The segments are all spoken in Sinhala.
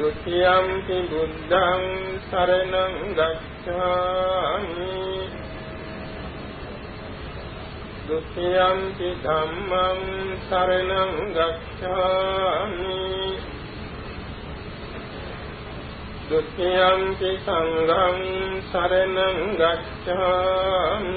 ဒုတိယံ हि ဘုဒ္ဓံ शरणं गच्छामि। ဒုတိယံ हि ဓမ္မံ शरणं गच्छामि। ဒုတိယံ हि သံဃံ शरणं गच्छामि।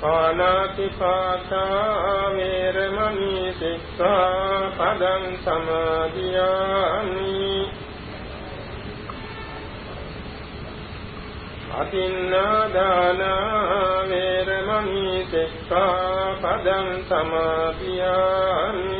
පානාති පාතා වේරමණී සික්ඛා පදං සමාදියාමි. අතින්නාදාන වේරමණී සික්ඛා පදං සමාදියාමි.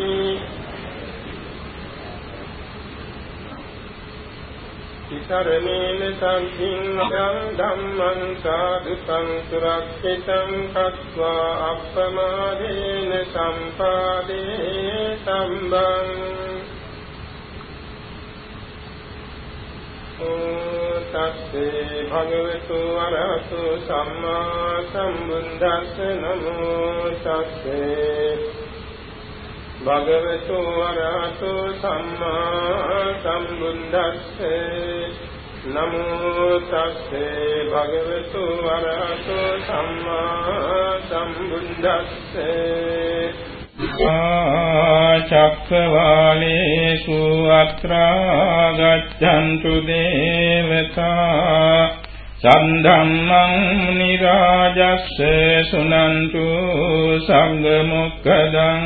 සරණේන සංසිංහං ධම්මං සාදු සංසුරක්ෂිතං කତ୍වා අප්පමාදේන සම්පාදේ සම්බං තස්සේ භගවතු වරහතු සම්මා සම්බුද්දස්ස නමෝ තස්සේ භගවතු වරහතු සම්මා සම්බුද්දස්සේ නමෝ තස්සේ භගවතු වරහතු සම්මා සම්බුද්දස්සේ චක්කවාලේසු අත්‍රා ගච්ඡන්තු දේවතා සම්ධම්මං නිරාජස්ස සුනන්තු සංඝ මොක්ඛදං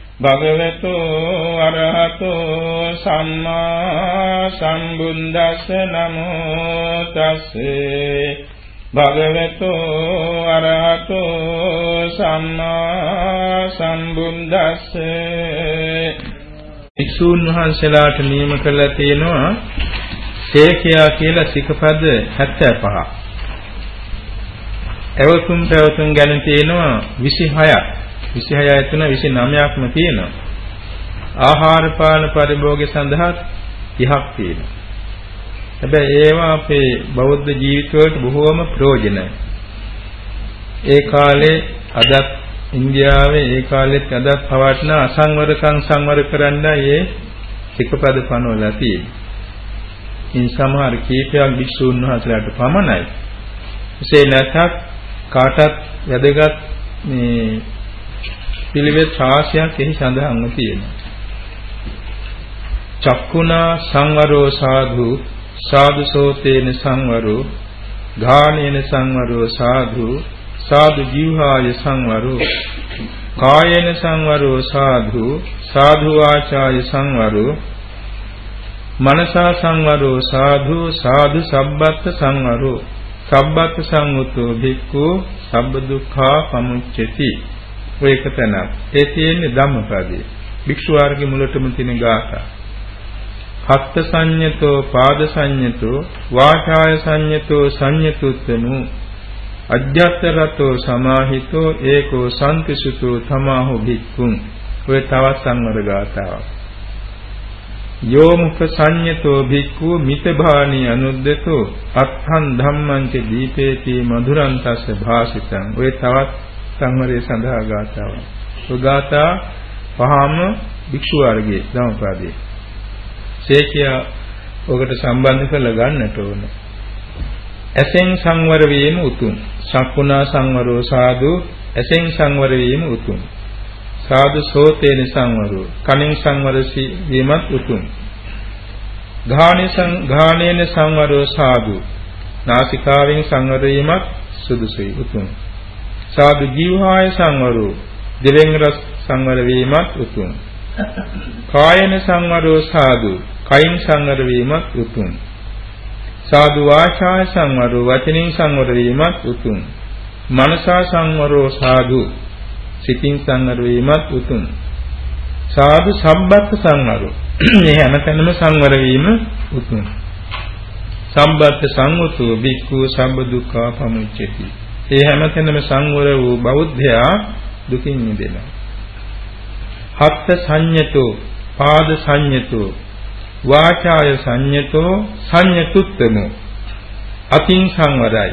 භගවතු අරහතු සම්මා සම්බුද්දස්ස නමෝ තස්සේ භගවතු අරහතු සම්මා සම්බුද්දස්ස වික්ෂූන් වහන්සේලාට නියම කළා තියෙනවා සේකයා කියලා සිකපද 75ක්. එවතුම් පැවතුම් ගැන තියෙනවා 26ක්. 26 ඇතුණ 29ක්ම තියෙනවා. ආහාර පාන පරිභෝගය සඳහා 30ක් තියෙනවා. හැබැයි ඒවා අපේ බෞද්ධ ජීවිතවලට බොහෝම ප්‍රයෝජනයි. ඒ කාලේ අදත් ඉන්දියාවේ ඒ කාලෙත් අදත් පවත්න අසංවරකම් සංවර කරන්නයි ඒ සිකපද පනවලා තියෙන්නේ. ඉන් සමහර කීපයක් භික්ෂුන් වහන්සේලාට පමණයි. එසේ නැත්නම් කාටත් වැදගත් මේ පිළිවෙත් රාශියක් එහි සඳහන්ව තියෙනවා. චක්කුණා සංවරෝ සාධු සාදු සෝතේන සංවරෝ ගානේන සංවරෝ සාදු සාදු ජීවහාය සංවරෝ කායේන සංවරෝ සාදු සාදු වාචාය සංවරෝ මනසා සංවරෝ සාදු සාදු සබ්බත් සංවරෝ සබ්බත් සංවතෝ භික්ඛු සබ්බ දුක්ඛා පමුච්චති ඔය එක තැනක්. ඒ තියෙන්නේ ධම්මපදයේ. භික්ෂු වර්ගයේ මුලටම තියෙන ගාථා. හත්ත සංයතෝ පාද සංයතෝ වාචාය සංයතෝ සංයතුත්තනු අජ්ජත්තරතෝ සමාහිතෝ ඒකෝ සම්තිසුතෝ තමාහු භික්ඛුන්. ඔය තවත් සංවර ගාථාවක්. යෝමුඛ සංයතෝ භික්ඛු මිතභානි අනුද්දතෝ. අත්හං ධම්මං ච දීපේති මధుරං තස්ස භාසිතං. ඔය තවත් සංවරයේ සඳහා ගාථාවක් ඔය ගාථා පහම භික්ෂු වර්ගයේ ධම්මපදයේ ශේෂයා ඔකට සම්බන්ධ කරලා ගන්නට ඕන. ඇසෙන් සංවර වීම උතුම්. සක්ුණා සංවරෝ සාදු ඇසෙන් සංවර වීම උතුම්. සාදු සෝතේන සංවරෝ කනින් සංවර වීමත් උතුම්. ඝාණේසං ඝාණේන සංවරෝ සාදු නාසිකාවෙන් සංවර වීමත් සුදුසුයි උතුම්. සාදු ජීවහාය සංවරෝ දෙවෙන් රස සංවර වීමත් උතුම්. කායන සංවරෝ සාදු කයින් සංවර වීමත් උතුම්. සාදු වාචා සංවරෝ වචනින් සංවර වීමත් උතුම්. මනසා සංවරෝ සාදු සිතින් සංවර වීමත් උතුම්. සාදු සම්බත් සංවරෝ මේ හැමතැනම සංවර වීම උතුම්. සම්බත් සංවතෝ බික්ඛු සම්බ දුක්ඛා පමුච්චති. ඒ හැමතැනම සංවර වූ බෞද්ධයා දුකින් මිදෙනවා. හත්ත සංයතෝ පාද සංයතෝ වාචාය සංයතෝ සංයතුත්තමෝ අතින් සංවරයි.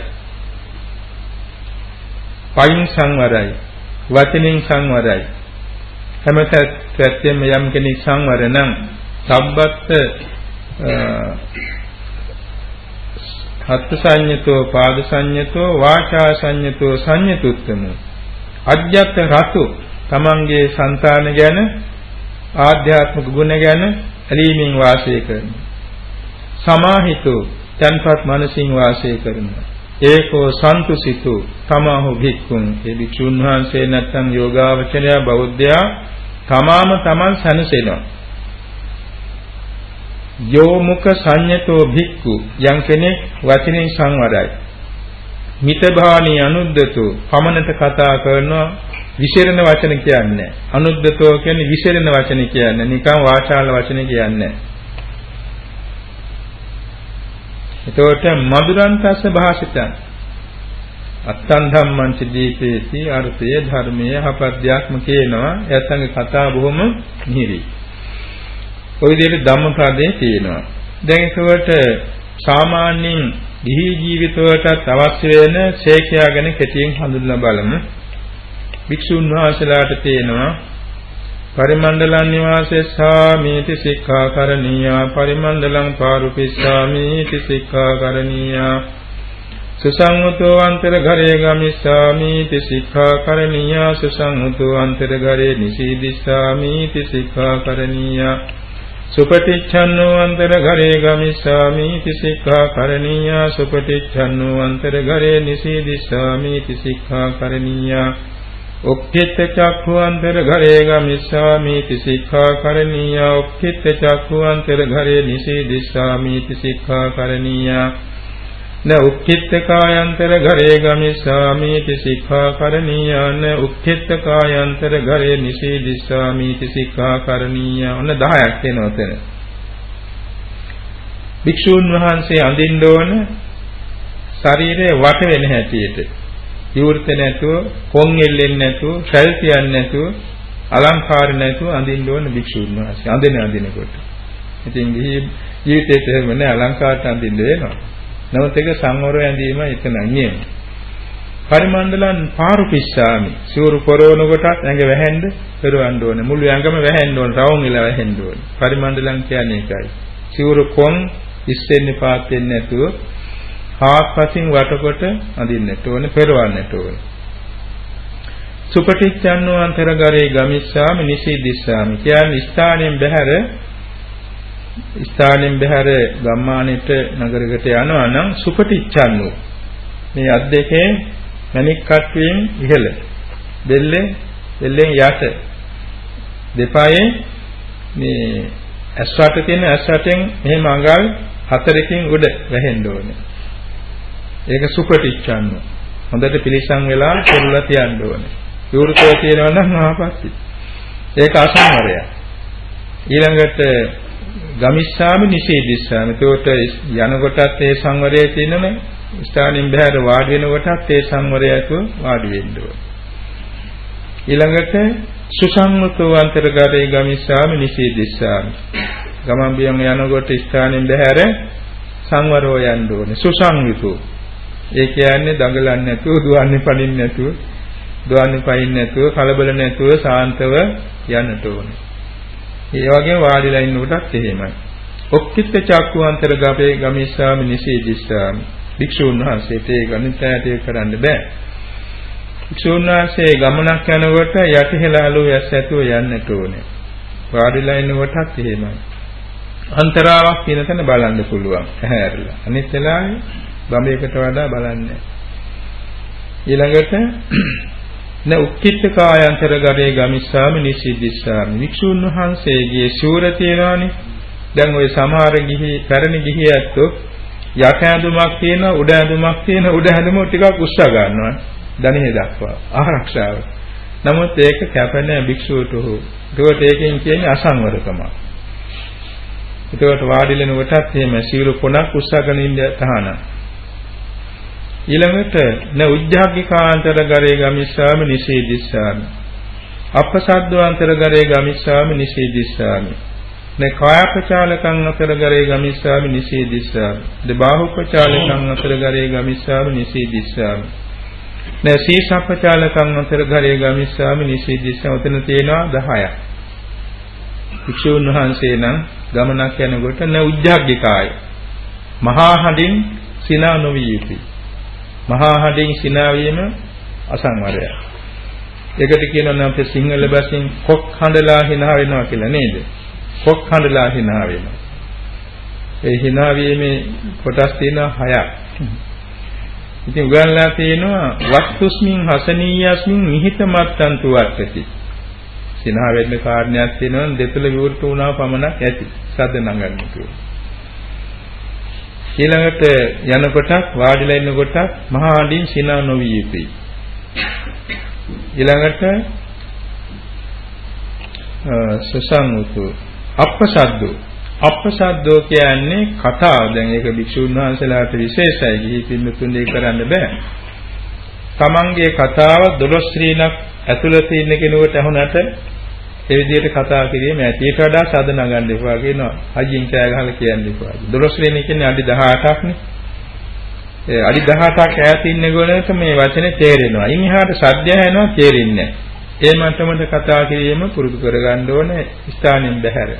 පයින් සංවරයි. වචනින් සංවරයි. හැමත පැත්තෙම යම් කෙනෙක් සංවර නම් සබ්බත් හත් සංයතෝ පාද සංයතෝ වාචා සංයතෝ සංයතුත්තමෝ අජ්ජත් රතු තමන්ගේ సంతාන ගැන ආධ්‍යාත්මික ගුණ ගැන ඇලීමෙන් වාසය කරනවා. සමාහිතෝ තන්පත් මනසින් වාසය කරනවා. ඒකෝ සන්තුසිතෝ තමාහු භික්ඛුන් ඒ භික්ෂුන් වහන්සේ නැත්තම් යෝගාවචරය බෞද්ධයා තමාම තමන් සනසෙනවා. යෝ මුඛ සංයතෝ භික්ඛු යම් කෙනෙක් වචනෙන් සංවරයි. මිතභානී අනුද්දතෝ පමණට කතා කරනවා විශේෂණ වචන කියන්නේ. අනුද්දතෝ කියන්නේ විශේෂණ වචන කියන්නේ. නිකන් වාචාල වචන කියන්නේ. එතකොට මధుරන්තස්ස භාෂිතං. අත්තං ධම්මං ච දීපේති අර්ථය ධර්මයේ හපද්‍යක්ම කියනවා. එයත්ගේ කතා බොහොම නිහිරි. ওই විදිහට ධම්මපදයේ තියෙනවා. දැන් ඒකට සාමාන්‍යයෙන් ගිහි ජීවිතවලට අවශ්‍ය වෙන ශේඛයා ගැන කෙටියෙන් හඳුන්වලා බලමු. භික්ෂුන් වහන්සේලාට තියෙනවා පරිමණ්ඩලං නිවාසෙස්සාමීති සික්ඛාකරණීයා පරිමණ්ඩලං පාරුපිස්සාමීති සික්ඛාකරණීයා සුසංගතෝ අන්තර ඝරේ ගමිස්සාමීති සික්ඛාකරණීයා සුසංගතෝ අන්තර ඝරේ නිසීදිස්සාමීති සික්ඛාකරණීයා සුපටිච්ඡන්නෝ අන්තර ඝරේ ගමිස්සාමීති සික්ඛාකරණීයා සුපටිච්ඡන්නෝ අන්තර ඝරේ නිසීදිස්සාමීති සික්ඛාකරණීයා උක්ඛිත චක්ඛුවන්තර ඝරේ ගමිස්සාමි තිසික්ඛා කරණීය උක්ඛිත චක්ඛුවන්තර ඝරේ නිසීදිස්සාමි තිසික්ඛා කරණීය න උක්ඛිත්තකායන්තර ඝරේ ගමිස්සාමීති සික්ඛාකරණීයන උක්ඛිත්තකායන්තර ඝරේ නිසීදිස්සාමීති සික්ඛාකරණීය ඔන්න 10ක් වෙනවා තැන. භික්ෂූන් වහන්සේ අඳින්න ඕන ශරීරය වට වෙන හැටියට. විවෘත නැතුව, කොන් එල්ලෙන්නේ නැතුව, ශල් කියන්නේ නැතුව, අලංකාර නැතුව අඳින්න ඕන භික්ෂූන් වහන්සේ. අඳින අඳිනකොට. ඉතින් ජීවිතේට එහෙම නෑ අලංකාරට අඳින්න වෙනවා. නමුත් ඒක සංවරය ඇඳීම එතන නියම. පරිමණ්ඩලන් පාරු පිස්සාමි. සිවුරු පොරවන කොටත් ඇඟ වැහෙන්න පෙරවන්න ඕනේ. මුළු ඇඟම වැහෙන්න ඕනේ. රවුම් ඉල වැහෙන්න ඕනේ. පරිමණ්ඩලන් කියන්නේ ඒකයි. සිවුරු කොන් ඉස්සෙන්නේ පාත් වෙන්නේ නැතුව හාත්පසින් වටකොට අඳින්නට ඕනේ, පෙරවන්නට ඕනේ. සුපටිච්ඡන්නෝ අන්තරගරේ ගමිස්සාමි නිසීදිස්සාමි. කියන්නේ ස්ථානයෙන් බැහැර ස්ථානෙන් බැහැර ගම්මානෙට නගරයකට යනවා නම් සුපටිච්ඡන්නෝ මේ අත් දෙකේ මණික් කට්ටුවෙන් ඉහළ දෙල්ලේ දෙල්ලෙන් යට දෙපායේ මේ ඇස් වට තියෙන ඇස් වටෙන් මෙහෙම අඟල් හතරකින් උඩ වැහෙන්න ඕනේ. ඒක සුපටිච්ඡන්නෝ. හොඳට පිළිසම් වෙලා පෙරලා තියන්න ඕනේ. විවෘතව තියෙනවා නම් ආපස්සි. ඒක අසංවරයක්. ඊළඟට ගමිස්සාමි නිෂේධිස්සාමි. ඒකට යන කොටත් ඒ සංවරය තියෙනනේ. ස්ථානින් බහැර වාඩි වෙන කොටත් ඒ සංවරය ඇතුව වාඩි වෙන්න ඕන. ඊළඟට සුසංගතෝ අන්තර්ගතේ ගමිස්සාමි නිෂේධිස්සාමි. ගමන් බියන් යනකොට ස්ථානින් බහැර සංවරව යන්න ඕනේ. සුසංගතෝ. ඒ කියන්නේ දඟලන්නේ නැතුව, දුවන්නේ පනින්නේ නැතුව, දුවන්නේ පයින් නැතුව, කලබල නැතුව සාන්තව යන්නට ඕනේ. ඒ වගේම වාඩිලා ඉන්න කොටත් එහෙමයි. ඔක්කිට චක්කුවන්තර ගපේ ගමිස්සාමි නිසීදිස්සාමි. භික්ෂුන් වහන්සේට ඒ ගණිතයට කරන්න බෑ. භික්ෂුන් වහන්සේ ගමනක් යනකොට යටිහෙලාලු යස් ඇතුව යන්නට ඕනේ. වාඩිලා ඉන්න කොටත් එහෙමයි. අන්තරාවක් කියන තැන බලන්න පුළුවන්. ඇහැරලා. අනිත් වෙලාවේ ගමයකට වඩා බලන්නේ ඊළඟට න උක්කිට කායන්තර ගරේ ගමිස්සාමි නිසිද්දිස්සාමි වික්ෂුන් වහන්සේගේ ශූර තියනවානේ දැන් ওই සමහර ගිහි පැරණි ගිහි ඇත්තෝ යට ඇඳුමක් තියෙන උඩ ඇඳුමක් තියෙන උඩ ඇඳුම ටිකක් උස්සා ගන්නවා. ධනෙ දක්වා. ආරක්ෂාව. නමුත් ඒක කැපෙන භික්ෂුවට හෝ ඒකට ඒකෙන් කියන්නේ අසංවරකම ඒකට වාඩිලෙන කොටත් එහෙම සීල කොනක් උස්සගෙන ඉන්න තහනම්. ඊළඟට න උජ්ජාග්ගිකාන්තර ගරේ ගමිස්සාමි නිසීදිස්සාමි. අපසද්දවාන්තර ගරේ ගමිස්සාමි නිසීදිස්සාමි. න කායපචාලකං අතර ගරේ ගමිස්සාමි නිසීදිස්සාමි. ද බාහුපචාලකං අතර ගරේ ගමිස්සාමි නිසීදිස්සාමි. න සීසප්පචාලකං අතර ගරේ ගමිස්සාමි නිසීදිස්සාමි. උතන තියෙනවා 10ක් භික්ෂුන් වහන්සේ නම් ගමනක් යනකොට න උජ්ජාග්ගිකාය. මහා හඬින් සිනා නොවිය යුතුයි. මහා හඬින් සිනා වීම අසංවරය. ඒකට කියනවා නම් අපේ සිංහල භාෂෙන් කොක් හඬලා hina වෙනවා කියලා නේද? කොක් හඬලා hina වෙනවා. ඒ hina වීමේ කොටස් තියෙනවා හයක්. ඉතින් උගන්ලා තියෙනවා වක්තුස්මින් හසනීයස්මින් නිහිතමත්තන්තු වත්තති. සිනහ වෙන්න කාරණයක් තියෙනවා දෙතුල විවෘත වුණා පමණක් ඇති. සද්ද නගන්න කියලා. ඊළඟට යනකොට වාඩිලා ඉන්නකොට මහා ආඩින් සිනා නොවිය යුතුයි. ඊළඟට සසංගතු අප්පසද්දෝ අප්පසද්දෝ කියන්නේ කතාව. දැන් ඒක භික්ෂුන් වහන්සේලාට විශේෂයි. ගිහි පින්නතුන්ගේ කරන්න බෑ. තමන්ගේ කතාව දොළොස් ශ්‍රීණක් ඇතුළත ඉන්න කෙනෙකුට අහුනට ඒ විදිහට කතා කිරීම ඇතියට වඩා සද නගන්න එපා කියනවා. අයියෙන් කෑ ගහලා කියන්න එපා. 12 වෙනි කියන්නේ අඩි 18ක්නේ. ඒ අඩි 18ක් ඈත ඉන්න ගොනට මේ වචනේ තේරෙනවා. ඉන් එහාට සද්ද ඇහෙනවා තේරෙන්නේ ඒ මට්ටමට කතා කිරීම පුරුදු කරගන්න ඕනේ ස්ථානෙන් බැහැර.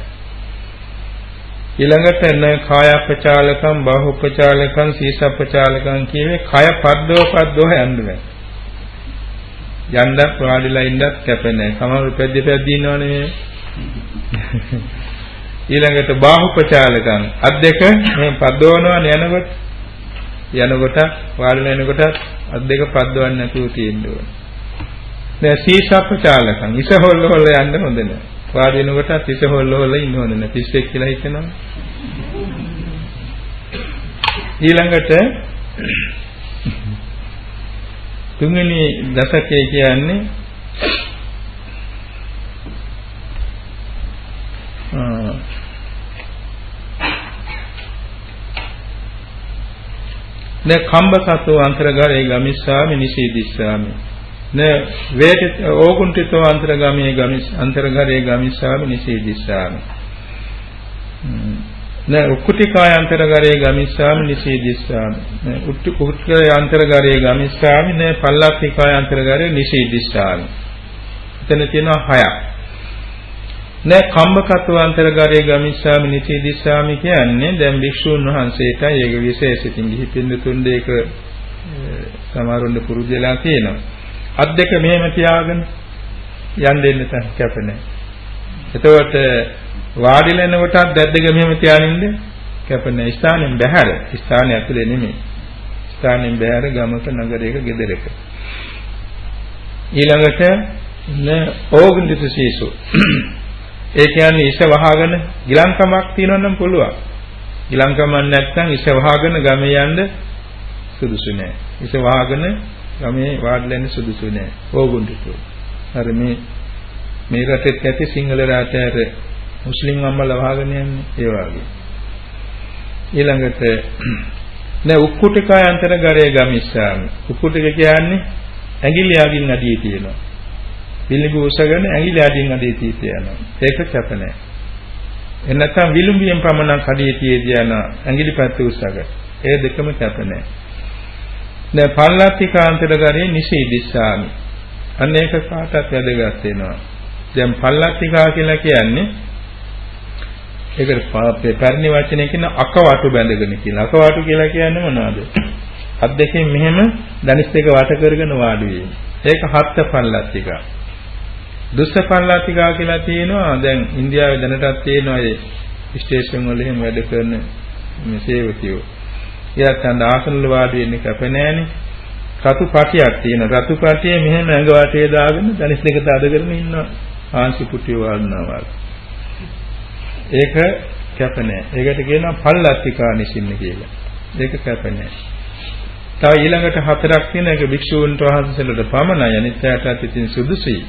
ඊළඟට න කායපචාලකම් බාහුපචාලකම් සීසප්පචාලකම් කියවේ කය පද්දෝ පද්දෝ යන්නේ. යන්නත් වාඩිලා ඉන්නත් කැප නැහැ. සමහර පැද්දි පැද්දි ඉන්නවනේ මේ. ඊළඟට බාහුපචාලකම් අත් දෙක මේ පද්දවනවනේ යනකොට යනකොට වාඩිලා එනකොට අත් දෙක පද්දවන්න නැතුව තියෙන්න ඕනේ. දැන් සීසප්පචාලකම් ඉස හොල්ල හොල්ල යන්න හොඳ නැහැ. වාඩි වෙනකොට ඉස හොල්ල හොල්ල ඉන්න හොඳ නැහැ. පිස්සෙක් කියලා හිතනවා. ඊළඟට තුන්වෙනි දශකයේ කියන්නේ න කම්බසතෝ අන්තරගරේ ගමිස්සාමි නිසීදිස්සාමි. න වේට ඕකුන්ටිතෝ අන්තරගමේ ගමිස් අන්තරගරේ ගමිස්සාමි නිසීදිස්සාමි. න උක්කුටිකාය අන්තරගරේ ගමිස්සාමි නිසීදිස්සාමි න උට්ටි කුක්කේ අන්තරගරේ ගමිස්සාමි න පල්ලක්ඛිකාය අන්තරගරේ නිසීදිස්සාමි එතන තියෙනවා හයක් නෑ කම්බකත්වාන්තරගරේ ගමිස්සාමි නිචීදිස්සාමි කියන්නේ දැන් භික්ෂූන් වහන්සේටයි ඒක විශේෂිතින් ගිහි පින්දුතුන් දෙක සමහරුන්ගේ පුරුදු වෙලා තියෙනවා. අත් දෙක මෙහෙම තියාගෙන යන් දෙන්න කැප නැහැ. එතකොට වාඩිලා ඉනකොටත් දැත් දෙක මෙහෙම තියානින්ද කැප නැහැ. ස්ථානෙන් බැහැර. ස්ථානය ඇතුලේ නෙමෙයි. ස්ථානෙන් බැහැර ගමක නගරයක ගෙදරක. ඊළඟට න ඕගන්දිත සීසු ඒ කියන්නේ ඉස වහගෙන ගිලංකමක් තියෙනවා නම් පුළුවන්. ගිලංකමක් නැත්නම් ඉස වහගෙන ගමේ යන්න සුදුසු නෑ. ඉස වහගෙන ගමේ වාඩිලා ඉන්න සුදුසු නෑ. ඕගොන්ඩිතෝ. අර මේ මේ රටෙත් ඇති සිංහල රටයට මුස්ලිම් අම්මලා වහගෙන යන්නේ ඒ වගේ. ඊළඟට නෑ උක්කුටිකය අන්තරගරේ ගමිස්සාමි. උක්කුටික කියන්නේ ඇඟිලි යකින් අඩිය තියෙනවා. පිළිගු උසගෙන ඇඟිලි අඩින් අඩේ තීත යනවා. ඒක කැප නැහැ. එන්නත්නම් විලුඹියෙන් පමණක් අඩේ තියේදී යන ඇඟිලි පැත්ත උසගෙන. ඒ දෙකම කැප නැහැ. දැන් පල්ලත්තිකාන්තර ගරේ නිසීදිස්සාමි. අන්න ඒක කාටත් වැදගත් වෙනවා. දැන් පල්ලත්තිකා කියලා කියන්නේ ඒකට පැරණි වචනේ කියන අකවටු බැඳගෙන කියලා. අකවටු කියලා කියන්නේ මොනවද? අත් දෙකෙන් මෙහෙම දනිස් දෙක වට කරගෙන වාඩි වීම. ඒක හත්ත පල්ලත්තිකා. දුස්සපල්ලාතිකා කියලා තියෙනවා දැන් ඉන්දියාවේ දැනටත් තියෙනවා ඒ ස්ටේෂන් වල එහෙම වැඩ කරන මේ සේවකයෝ. එයාත් අඳ ආසන වල වාඩි වෙන්න කැප නැහැනේ. රතු පටියක් තියෙන රතු පටියේ මෙහෙම ඇඟ වටේ දාගෙන ධනිස් දෙක තද කරගෙන ඉන්නවා. ආංශි පුටිය වඩනවා. ඒක කැප නැහැ. ඒකට කියනවා පල්ලත්තිකා නිසින්න කියලා. ඒක කැප නැහැ. තව ඊළඟට හතරක් තියෙන එක භික්ෂූන්ට වහන්සේලාට පමණයි අනිත් පැයටත් ඉතින් සුදුසුයි.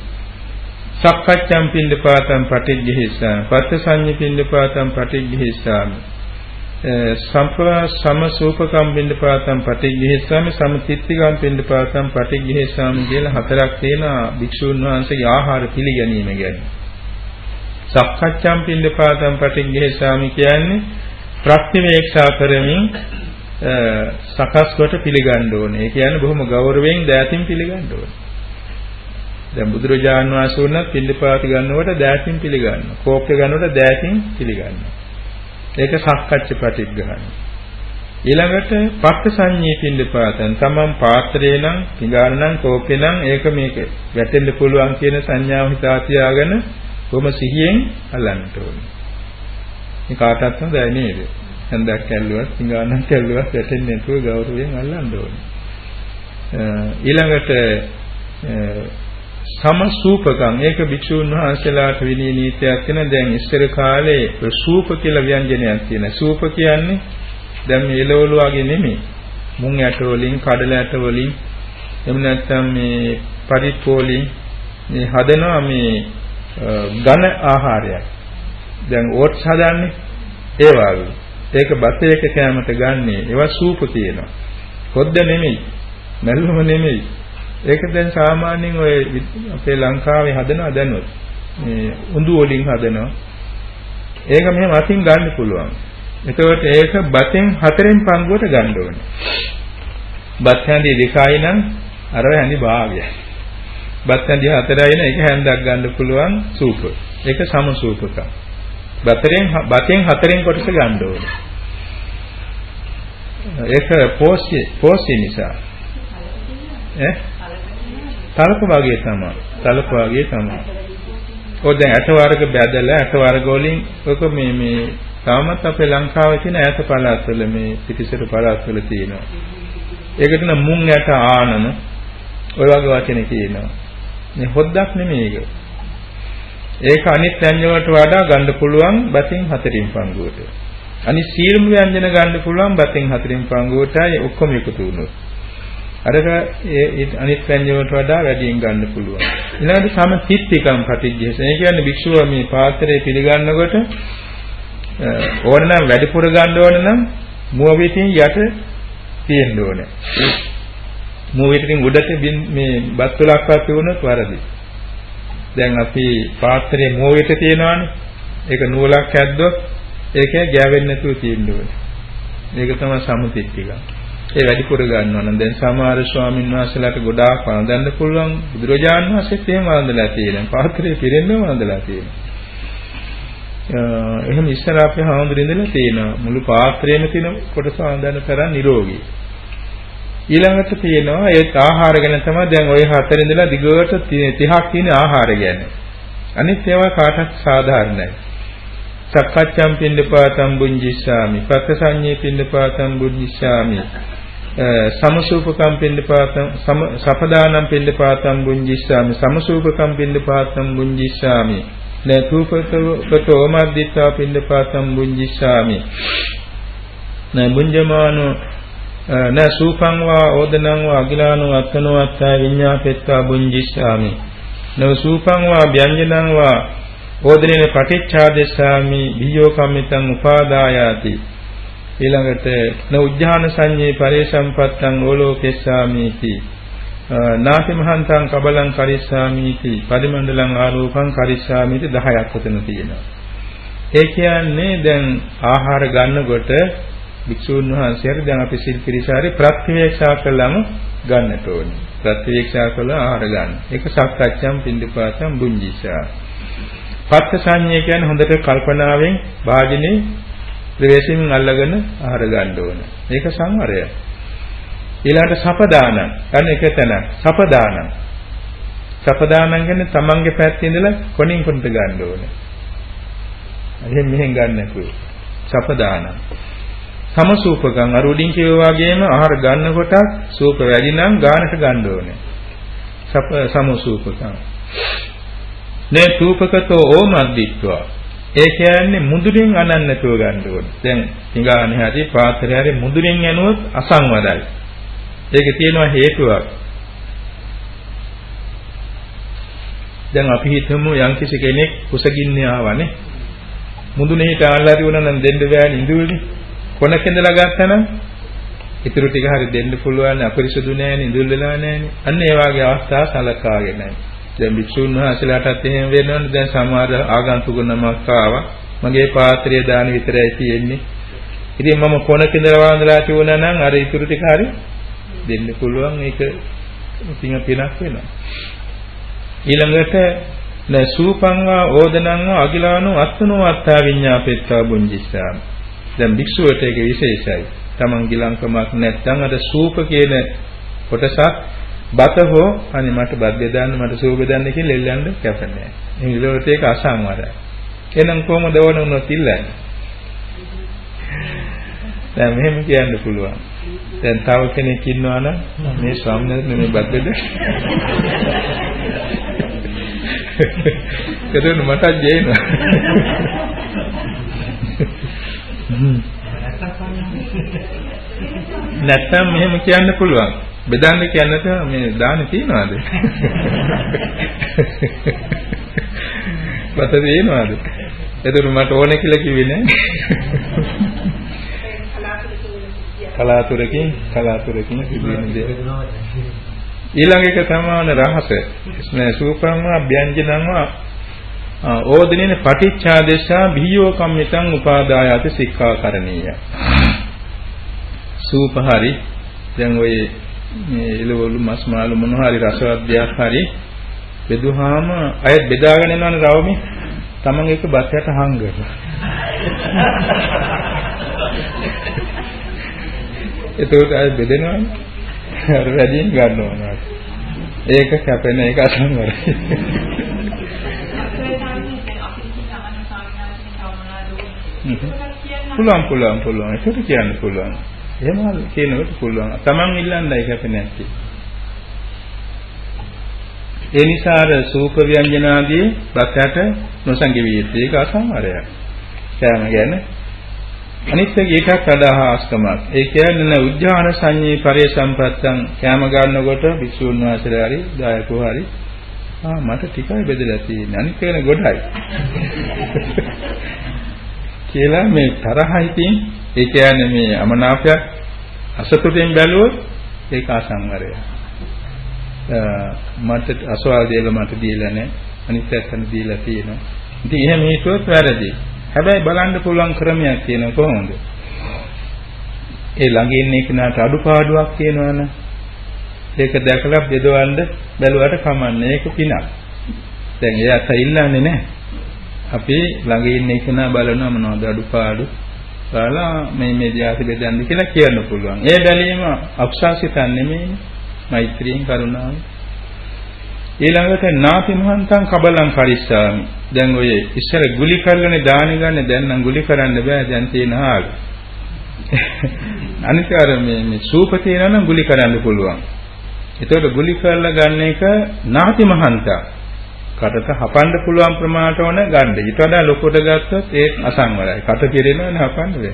සක්කච්ඡම් පින්දපාතම් පටිච්චහිසා පත්ත සංඤ්ඤ පින්දපාතම් පටිච්චහිසාමි සම්ප්‍රා සමසූපකම් පින්දපාතම් පටිච්චහිසාමි සමතිත්තිකම් පින්දපාතම් පටිච්චහිසාමි කියලා හතරක් තියෙනවා භික්ෂුන් වහන්සේගේ ආහාර පිළිගැනීම ගැන සක්කච්ඡම් පින්දපාතම් පටිච්චහිසාමි කියන්නේ ප්‍රතිවේක්ෂා කරමින් සකස් කොට පිළිගන්න ඕනේ. ඒ කියන්නේ බොහොම ගෞරවයෙන් දෑතින් පිළිගන්න ඕනේ. දැන් බුදුරජාන් වහන්සේ වුණත් පිළිපාති ගන්නකොට දෑසින් පිළිගන්නවා. කෝප්පය ගන්නකොට දෑසින් පිළිගන්නවා. ඒක සක්කච්ඡ ප්‍රතිග්‍රහණ. ඊළඟට පක්ෂ සංඤේ පිළිපාතන් තමන් පාත්‍රේ නම් පිඟාන නම් කෝප්පේ නම් ඒක මේක වැටෙන්න පුළුවන් කියන සංඥාව හිතා තියාගෙන කොහොම සිහියෙන් අල්ලන්න ඕනේ. මේ කාටවත් හොඳයි නේද? හන්දක් කැල්ලුවත් පිඟානක් කැල්ලුවත් වැටෙන්නේ නැතුව ගෞරවයෙන් අල්ලන්න ඕනේ. ඊළඟට සමසූපකම්. ඒක භික්ෂුන් වහන්සේලාට විනී නීතියක් වෙන. දැන් ඉස්සර කාලේ සූප කියලා ව්‍යංජනයක් තියෙනවා සූප කියන්නේ දැන් මේ එළවලු වගේ නෙමෙයි. මුං ඇට වලින් කඩල ඇට වලින් එහෙම නැත්නම් මේ පරිප්පු වලින් මේ හදනවා මේ ඝන ආහාරයක්. දැන් ඕට්ස් හදන්නේ ඒ වගේ. ඒක බත් එක කෑමට ගන්නෙ. ඒවා සූප තියෙනවා. කොද්ද නෙමෙයි. මැල්ලුම නෙමෙයි. ඒක දැන් සාමාන්‍යයෙන් ඔය අපේ ලංකාවේ හදනවා දැනුත් මේ උඳු වලින් හදනවා. ඒක මෙහෙම අතින් ගන්න පුළුවන්. එතකොට ඒක බතෙන් හතරෙන් පංගුවට ගන්න ඕනේ. බත් හැඳි දෙකයි නම් අර හැඳි භාගයයි. බත් හැඳි හතරයි නම් එක හැන්දක් ගන්න පුළුවන් සූප. ඒක සම සූපක. බතරෙන් බතෙන් හතරෙන් කොටස ගන්න ඕනේ. ඒක පෝෂ්‍ය පෝෂ්‍ය නිසා. ඈ තලක වගේ තමයි. තලක වගේ තමයි. ඔය දැන් ඇට වර්ග බැදලා ඇට වර්ග වලින් ඔක මේ මේ තාමත් අපේ ලංකාවේ තියෙන ඈත පළාත් වල මේ පිටිසර පළාත් වල තියෙනවා. ඒකට නම් මුං ඇට ආනන ඔය වගේ වචනේ තියෙනවා. මේ හොද්දක් නෙමෙයි ඒක. ඒක අනිත් පැන්ජ වලට වඩා ගන්න පුළුවන් බතින් හතරින් පංගුවට. අනිත් සීලම ව්‍යංජන ගන්න පුළුවන් බතෙන් හතරෙන් පංගුවටයි ඔක්කොම එකතු වුණොත්. අරක ඒ අනිත් ව්‍යංජන වලට වඩා වැඩියෙන් ගන්න පුළුවන්. ඊළඟට සමතිත්තිකම් පටිච්චේස. ඒ කියන්නේ භික්ෂුව මේ පාත්‍රය පිළිගන්නකොට ඕනනම් වැඩිපුර ගන්න ඕන නම් මුව පිටින් යට තියෙන්න ඕනේ. මුව පිටින් උඩට මේ බත් වලක්වත් වුණොත් වරදි. දැන් අපි පාත්‍රයේ මුව පිට තියෙනවානේ. ඒක නූලක් ඇද්දොත් ඒකේ ගෑවෙන්නේ නැතුව තියෙන්න ඕනේ. මේක තමයි සමුතිත්තික. ඒ වැඩිපුර ගන්නවා නම් දැන් සමහර ස්වාමීන් වහන්සේලාට ගොඩාක් වන්දන්න පුළුවන් බුදුරජාන් වහන්සේත් එහෙම වන්දලා තියෙනවා. පාත්‍රයේ පිරෙන්නම වන්දලා තියෙනවා. එහෙම ඉස්සර අපේ හාමුදුරින්දලා තියෙනවා. මුළු පාත්‍රයේම තියෙන කොටස වන්දන තරම් නිරෝගී. ඊළඟට තියෙනවා ඒත් ආහාර ගැන තමයි දැන් ওই හතර ඉඳලා දිගට 30ක් තියෙන ආහාර ගැන. අනිත් ඒවා කාටත් සාධාරණයි. සක්කච්ඡම් පින්නපාතම් බුඤ්ජිස්සාමි පත්තසඤ්ඤේ පින්නපාතම් බුඤ්ජිස්සාමි සමසූපකම් පින්නපාතම් සපදානම් පින්නපාතම් බුඤ්ජිස්සාමි සමසූපකම් පින්නපාතම් බුඤ්ජිස්සාමි නතුපතෝ මද්දිත්වා පින්නපාතම් බුඤ්ජිස්සාමි න බුඤ්ජමානෝ න සූපං වා ඕදනං වා අගිලානෝ අත්තනෝ අත්තා විඤ්ඤාපෙත්වා බුඤ්ජිස්සාමි න සූපං වා ව්‍යඤ්ජනං වා ඕදනේන පටිච්චාදේශාමි බියෝ කම්මිතං උපාදායාති ඊළඟට න උජ්ජාන සංඤේ පරේසම්පත්තං ඕලෝකෙස්සාමීති. නාති මහන්තං කබලං කරිස්සාමීති. පරිමණ්ඩලං ආරෝපං කරිස්සාමීති. 10ක් උතන තියෙනවා. ඒ කියන්නේ දැන් ආහාර ගන්නකොට භික්ෂුන් වහන්සේට දැන් අපි සිල් පිරිසාරේ ප්‍රත්‍යවේක්ෂා කළාම ගන්නට ඕනේ. ප්‍රත්‍යවේක්ෂා කළා ආහාර ගන්න. ඒක සක්කච්ඡම් පින්ඩපාතම් බුඤ්ජිසා පත්ත සංඥය කියන්නේ හොඳට කල්පනාවෙන් වාජනේ ප්‍රවේශයෙන් අල්ලගෙන ආහාර ගන්න ඕන. මේක සංවරය. ඊළඟට සපදානං. අන්න එක තැන. සපදානං. සපදානං කියන්නේ තමන්ගේ පැත්තේ ඉඳලා කොණින් කොණට ගන්න ඕනේ. එහෙන් මෙහෙන් ගන්න නැතුව. සපදානං. සමසූපකම් අර උඩින් කියවා වගේම ආහාර ගන්නකොට සූප වැඩි නම් ගානට ගන්න ඕනේ. සප සමසූපකම්. නේ තූපකතෝ ඕමද්දිත්වා ඒ කියන්නේ මුදුරින් අනන්නතෝ ගන්න ඕනේ. දැන් හිඟානේ හරි පාත්‍රය හරි මුදුරින් යනොත් අසංවදයි. ඒකේ තියෙනවා හේතුවක්. දැන් අපි හිතමු යම්කිසි කෙනෙක් කුසගින්නේ ආවනේ. මුදුනේ තාල්ලා තියුණා නම් දෙන්න බෑනේ ඉඳුල්නේ. කොනක ඉඳලා ගත්තනම් ඉතුරු ටික හරි දෙන්න පුළුවන් අපරිසුදු නෑනේ ඉඳුල් වෙලා නෑනේ. අන්න ඒ වගේ අවස්ථා සලකාගෙන නැහැ. දැන් භික්ෂුන් වහන්සේලාටත් එහෙම වෙනවනේ දැන් සමහර ආගන්තුක නමක් ආවා. මගේ පාත්‍රය දාන විතරයි තියෙන්නේ. ඉතින් මම කොනක ඉඳලා වන්දලා තියුණා නම් අර ඉතුරු ටික හරි දෙන්න පුළුවන්. ඒක ඉතින් පිනක් වෙනවා. ඊළඟට න සූපංවා ඕදනංවා අගිලානෝ අත්නෝ අත්තා විඤ්ඤාපෙත්තා බුඤ්ජිස්සාම දැන් භික්ෂුවට ඒක විශේෂයි. තමන් ගිලංකමක් නැත්නම් අර සූප කියන කොටසක් බත හෝ අනේ මට බත් බෙදන්න මට සූ බෙදන්න කියලා එල්ලන්න කැප නැහැ. මේ විලෝට ඒක අසංවරයි. එහෙනම් කොහොමද ඕන වුණොත් ඉල්ලන්නේ? දැන් මෙහෙම කියන්න පුළුවන්. දැන් තව කෙනෙක් ඉන්නවා නම් මේ ස්වාමීන් වහන්සේ මේ බත් බෙද. කදෙන්න මට ජේනවා. නැත්තම් මෙහෙම කියන්න පුළුවන්. බෙදන්න කියන්නට මේ දාන තියනවාද? මට තේනවාද? එතකොට මට ඕනේ කියලා කිව්වේ නෑ. කලාතුරකින් කලාතුරකින් සිදුවෙන දේ. ඊළඟ එක තමයි රහස. මේ සූපංව අභ්‍යංජනංව ඕදිනේ පටිච්චාදේශා බිහියෝ කම්මිතං උපාදායති සික්ඛාකරණීය. සූපහරි දැන් ඔය මේ එළවලු මස් මාළු මොන හරි රසවත් දෙයක් හරි බෙදුවාම අයත් බෙදාගෙන යනවනේ රවමේ. Taman එක බස් යට හංගනවා එතකොට අය බෙදෙනවනේ. අර වැඩියෙන් ගන්නවා ඒක කැපෙන එක අසංවරයි පුළුවන් පුළුවන් පුළුවන්. ඒක කියන්න පුළුවන් එහෙම කියනකොට පුළුවන්. Taman ඉල්ලන්නයි කැප නැත්තේ. ඒ නිසා අර සූප ව්‍යංජනාදී බතට නොසංගි විය යුත්තේ ඒක අසංවරයක්. කෑම ගැන අනිත් එක ඒකත් වඩා හාස්කමක්. ඒ කියන්නේ උද්ධාන සංඤේ පරිසම්පත්තං කැම ගන්නකොට භික්ෂුන් වහන්සේලා හරි දායකෝ හරි ආ මට ටිකයි බෙදලා තියෙන්නේ. අනිත් එක ගොඩයි. කියලා මේ තරහිතින් ඒ කියන්නේ මේ අමනාපයක් අසතුටින් බැලුවොත් ඒක අසංවරය. මට අසවාල් දෙල මට දීලා නැහැ. අනිත් පැත්තට දීලා තියෙනවා. ඉතින් එහෙම හිතුවොත් වැරදි. හැබැයි බලන්න පුළුවන් ක්‍රමයක් තියෙනවා කොහොමද? ඒ ළඟ ඉන්න කෙනාට අඩුපාඩුවක් තියෙනවනේ. ඒක දැකලා බෙදවන්න බැලුවට කමන්නේ ඒක පිනක්. දැන් එයාට ඉල්ලන්නේ නැහැ. අපි ළඟ ඉන්න කෙනා බලනවා මොනවද අඩුපාඩු බලලා මේ මේ ධ්‍යාස බෙදන්න කියලා කියන්න පුළුවන්. ඒ බැලීම අක්ෂාසිතන් නෙමෙයිනේ. මෛත්‍රියෙන් කරුණාවෙන් ඊළඟට නාති මහන්තං කබලං කරිස්සාමි දැන් ඔය ඉස්සර ගුලි කරගෙන දාන ගන්න දැන් නම් ගුලි කරන්න බෑ දැන් තියෙන ආලු අනිත් අර මේ මේ සූප තියෙනවා නම් ගුලි කරන්න පුළුවන් එතකොට ගුලි කරලා ගන්න එක නාති මහන්තං කටට හපන්න පුළුවන් ප්‍රමාණයට ඕන ගන්න. ඊට වඩා ලොකුට ගත්තොත් ඒ අසංවරයි. කට පිරෙනවනේ හපන්න බෑ.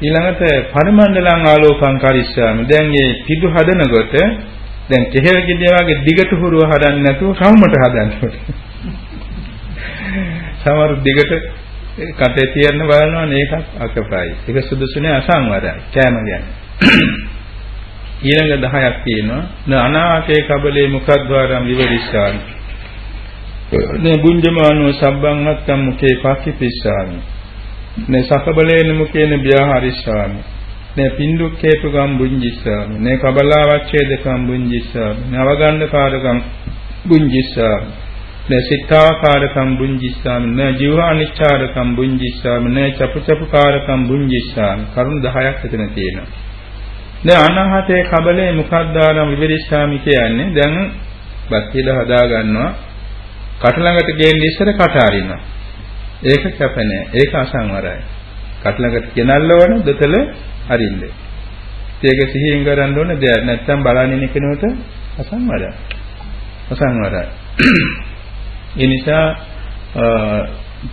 ඊළඟට පරිමණ්ඩලං ආලෝකං කරිස්සාමි. දැන් මේ පිටු හදනකොට දැන් කෙහෙල් ගෙඩිය වගේ දිගට හුරුව හදන්නේ නැතුව රවුමට හදන්න ඕනේ. සමහර දිගට කටේ තියන්න බලනවා මේකත් අකපයි. ඒක සුදුසුනේ අසංවරයි. කෑම කියන්නේ. ඊළඟ 10ක් තියෙනවා. න අනාකේ කබලේ මුඛද්වාරම් විවරිස්සාමි. නේ බුඤ්ජමානෝ සබ්බං අත්තම් මුඛේ පාකිපිස්සාමි. නේ සකබලේන මුඛේන බ්‍යාහරිස්සාමි. නේ පින්දුක්ඛේපකම් බුඤ්ජිස්සාමි නේ කබලාවච්ඡේදකම් බුඤ්ජිස්සාමි නවගණ්ඩකාරකම් බුඤ්ජිස්සාමි නේ සිතාකාරකම් බුඤ්ජිස්සාමි නේ ජීවානිච්ඡාරකම් බුඤ්ජිස්සාමි නේ චපුචපුකාරකම් බුඤ්ජිස්සාමි කරුණු 10ක් එතන තියෙනවා නේ අනාහතේ කබලේ මුඛද්දානම් විවරිස්සාමි කියන්නේ දැන් බත් පිළ හදා ගන්නවා කට ළඟට ගේන්න ඉස්සර කට අරිනවා ඒක කැප නැහැ ඒක අසංවරයි කට ළඟට ගෙනල්ලවන දෙතල අරින්න. ඒක සිහියෙන් කරන්න ඕන දෙයක්. නැත්තම් බලන්නේ කෙනෙකුට අසංවරයි. අසංවරයි. ඒ නිසා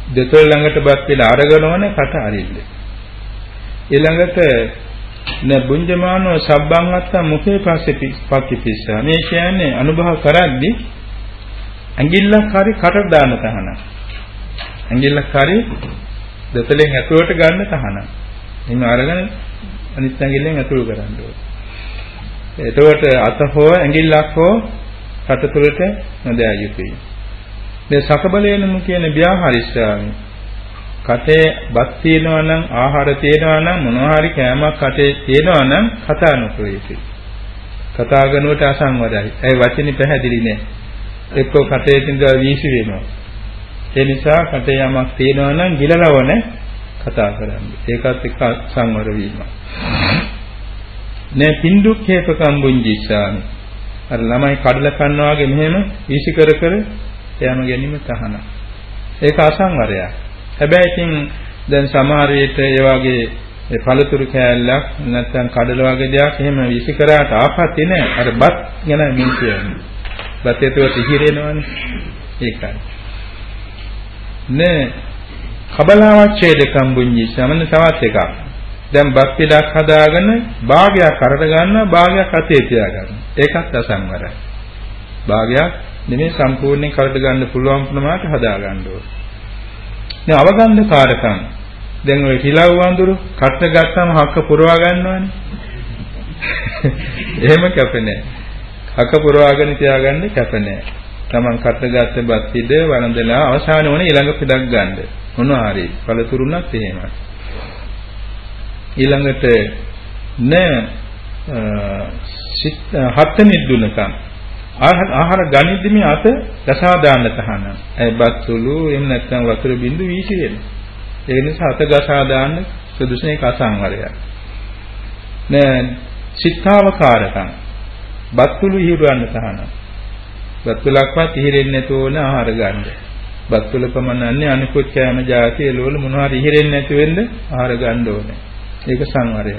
දෙතොල් ළඟටපත් වෙලා අරගෙන ඕනේ කට අරින්න. ඊළඟට න බුඤ්ජමානෝ සබ්බං අත්තා මුඛේ පස්සේ පක්කිපිස්සා. මේ කියන්නේ අනුභව කරද්දී ඇඟිල්ලක් හරි කට දාන තහන. ඇඟිල්ලක් හරි දෙතලෙන් ඇතුළට ගන්න තහන. එහෙනම් අරගෙන අනිත් ඇඟිල්ලෙන් ඇතුළු කරන්න ඕනේ. එතකොට අත හෝ ඇඟිල්ලක් හෝ කට තුළට නොදෑ යුතුයි. මේ සකබලේනමු කියන ව්‍යාහාරිස්සාමි කටේ බත් තියෙනවා නම් ආහාර තියෙනවා නම් මොනවා හරි කෑමක් කටේ තියෙනවා නම් කතා නොකර යුතුයි. කතා කරනකොට අසංවදයි. ඒ වචනේ පැහැදිලි නෑ. එක්කෝ කටේ තින්දා වීසි වෙනවා. ඒ නිසා කටේ යමක් තියෙනවා නම් ගිලලවන කතා කරන්නේ. ඒකත් එක්ක සංවර වීම. නේ පින්දුක්ඛේපකම් බුඤ්ජිස්සාමි. අර ළමයි කඩලා කන්නා වගේ මෙහෙම වීසි කර කර එයාම ගැනීම තහන. ඒක අසංවරයක්. හැබැයි ඉතින් දැන් සමහර විට ඒ වගේ ඒ පළතුරු කෑල්ලක් නැත්නම් කඩල වගේ දෙයක් එහෙම වීසි කරාට ආපත්‍ය නෑ. අර බත් ගැන මින් කියන්නේ. බත් ඒතකොට ඉහිරෙනවනේ. ඒකයි. නේ කබලාවච්ඡේදකම් බුඤ්ඤි සමන තවත් එකක්. දැන් බත් පිටක් හදාගෙන භාගයක් අරට ගන්නවා භාගයක් අතේ තියා ගන්නවා. ඒකත් අසංවරයි. භාගයක් නෙමෙයි සම්පූර්ණයෙන් කරට ගන්න පුළුවන් ප්‍රමාණයට හදා ගන්න ඕනේ. දැන් අවගන්ධ කාරකම් දැන් ඔය හිලව් වඳුරු කට ගත්තම හක්ක පුරවා ගන්නවනේ. එහෙම කැපෙන්නේ හක්ක පුරවාගෙන තියාගන්න කැපෙන්නේ තමන් කට ගත්ත බත් පිට වළඳලා අවසාන වුණ ඊළඟ පිටක් ගන්න. මොනවා හරි පළතුරුණත් එහෙමයි. ඊළඟට න හත් නිදුනකම් ආහාර ගනිද්දි මේ අත දසා දාන්න තහනම්. ඒ බත්තුළු එහෙම නැත්නම් වතුර බින්දු වීසි වෙනවා. ඒ නිසා අත ගසා දාන්න සුදුසු එක අසංවරයක්. නෑ සිතාවකාරකම් බත්තුළු ඉහිරවන්න තහනම්. බත්තුලක්වත් ඉහිරෙන්නේ නැතුව ඕන ආහාර ගන්න. බත්තුල පමණන්නේ අනිකුත් කෑම જાති එළවලු මොනවා හරි ඉහිරෙන්නේ නැති වෙන්න ආහාර ගන්න ඕනේ. ඒක සංවරය.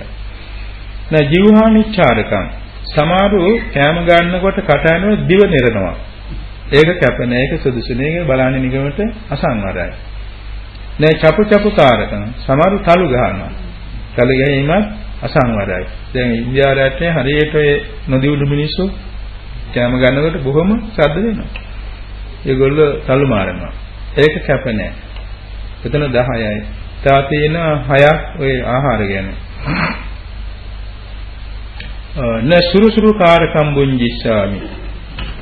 නැ ජීවහානිච්චාරකම් සමහරු කෑම ගන්නකොට කටහඬ දිව නිරනවා. ඒක කැපෙන ඒක සුදුසු නේ බලන්නේ නිගමට අසංවරයි. නෑ චපු චපු කාරකම්. සමහරු තලු ගහනවා. තලු ගැනීමත් අසංවරයි. දැන් ඉන්දියාව රටේ හරියට ඒ නොදියුණු මිනිස්සු කැම ගන්නකොට බොහොම ශබ්ද වෙනවා. ඒගොල්ලෝ තලු මාරනවා. ඒක කැප නෑ. එතන 10යි. තා තියෙන 6ක් ওই ආහාර ගැන. න සුරුසුරු කාරකම් බුඤ්ජිස්සාමි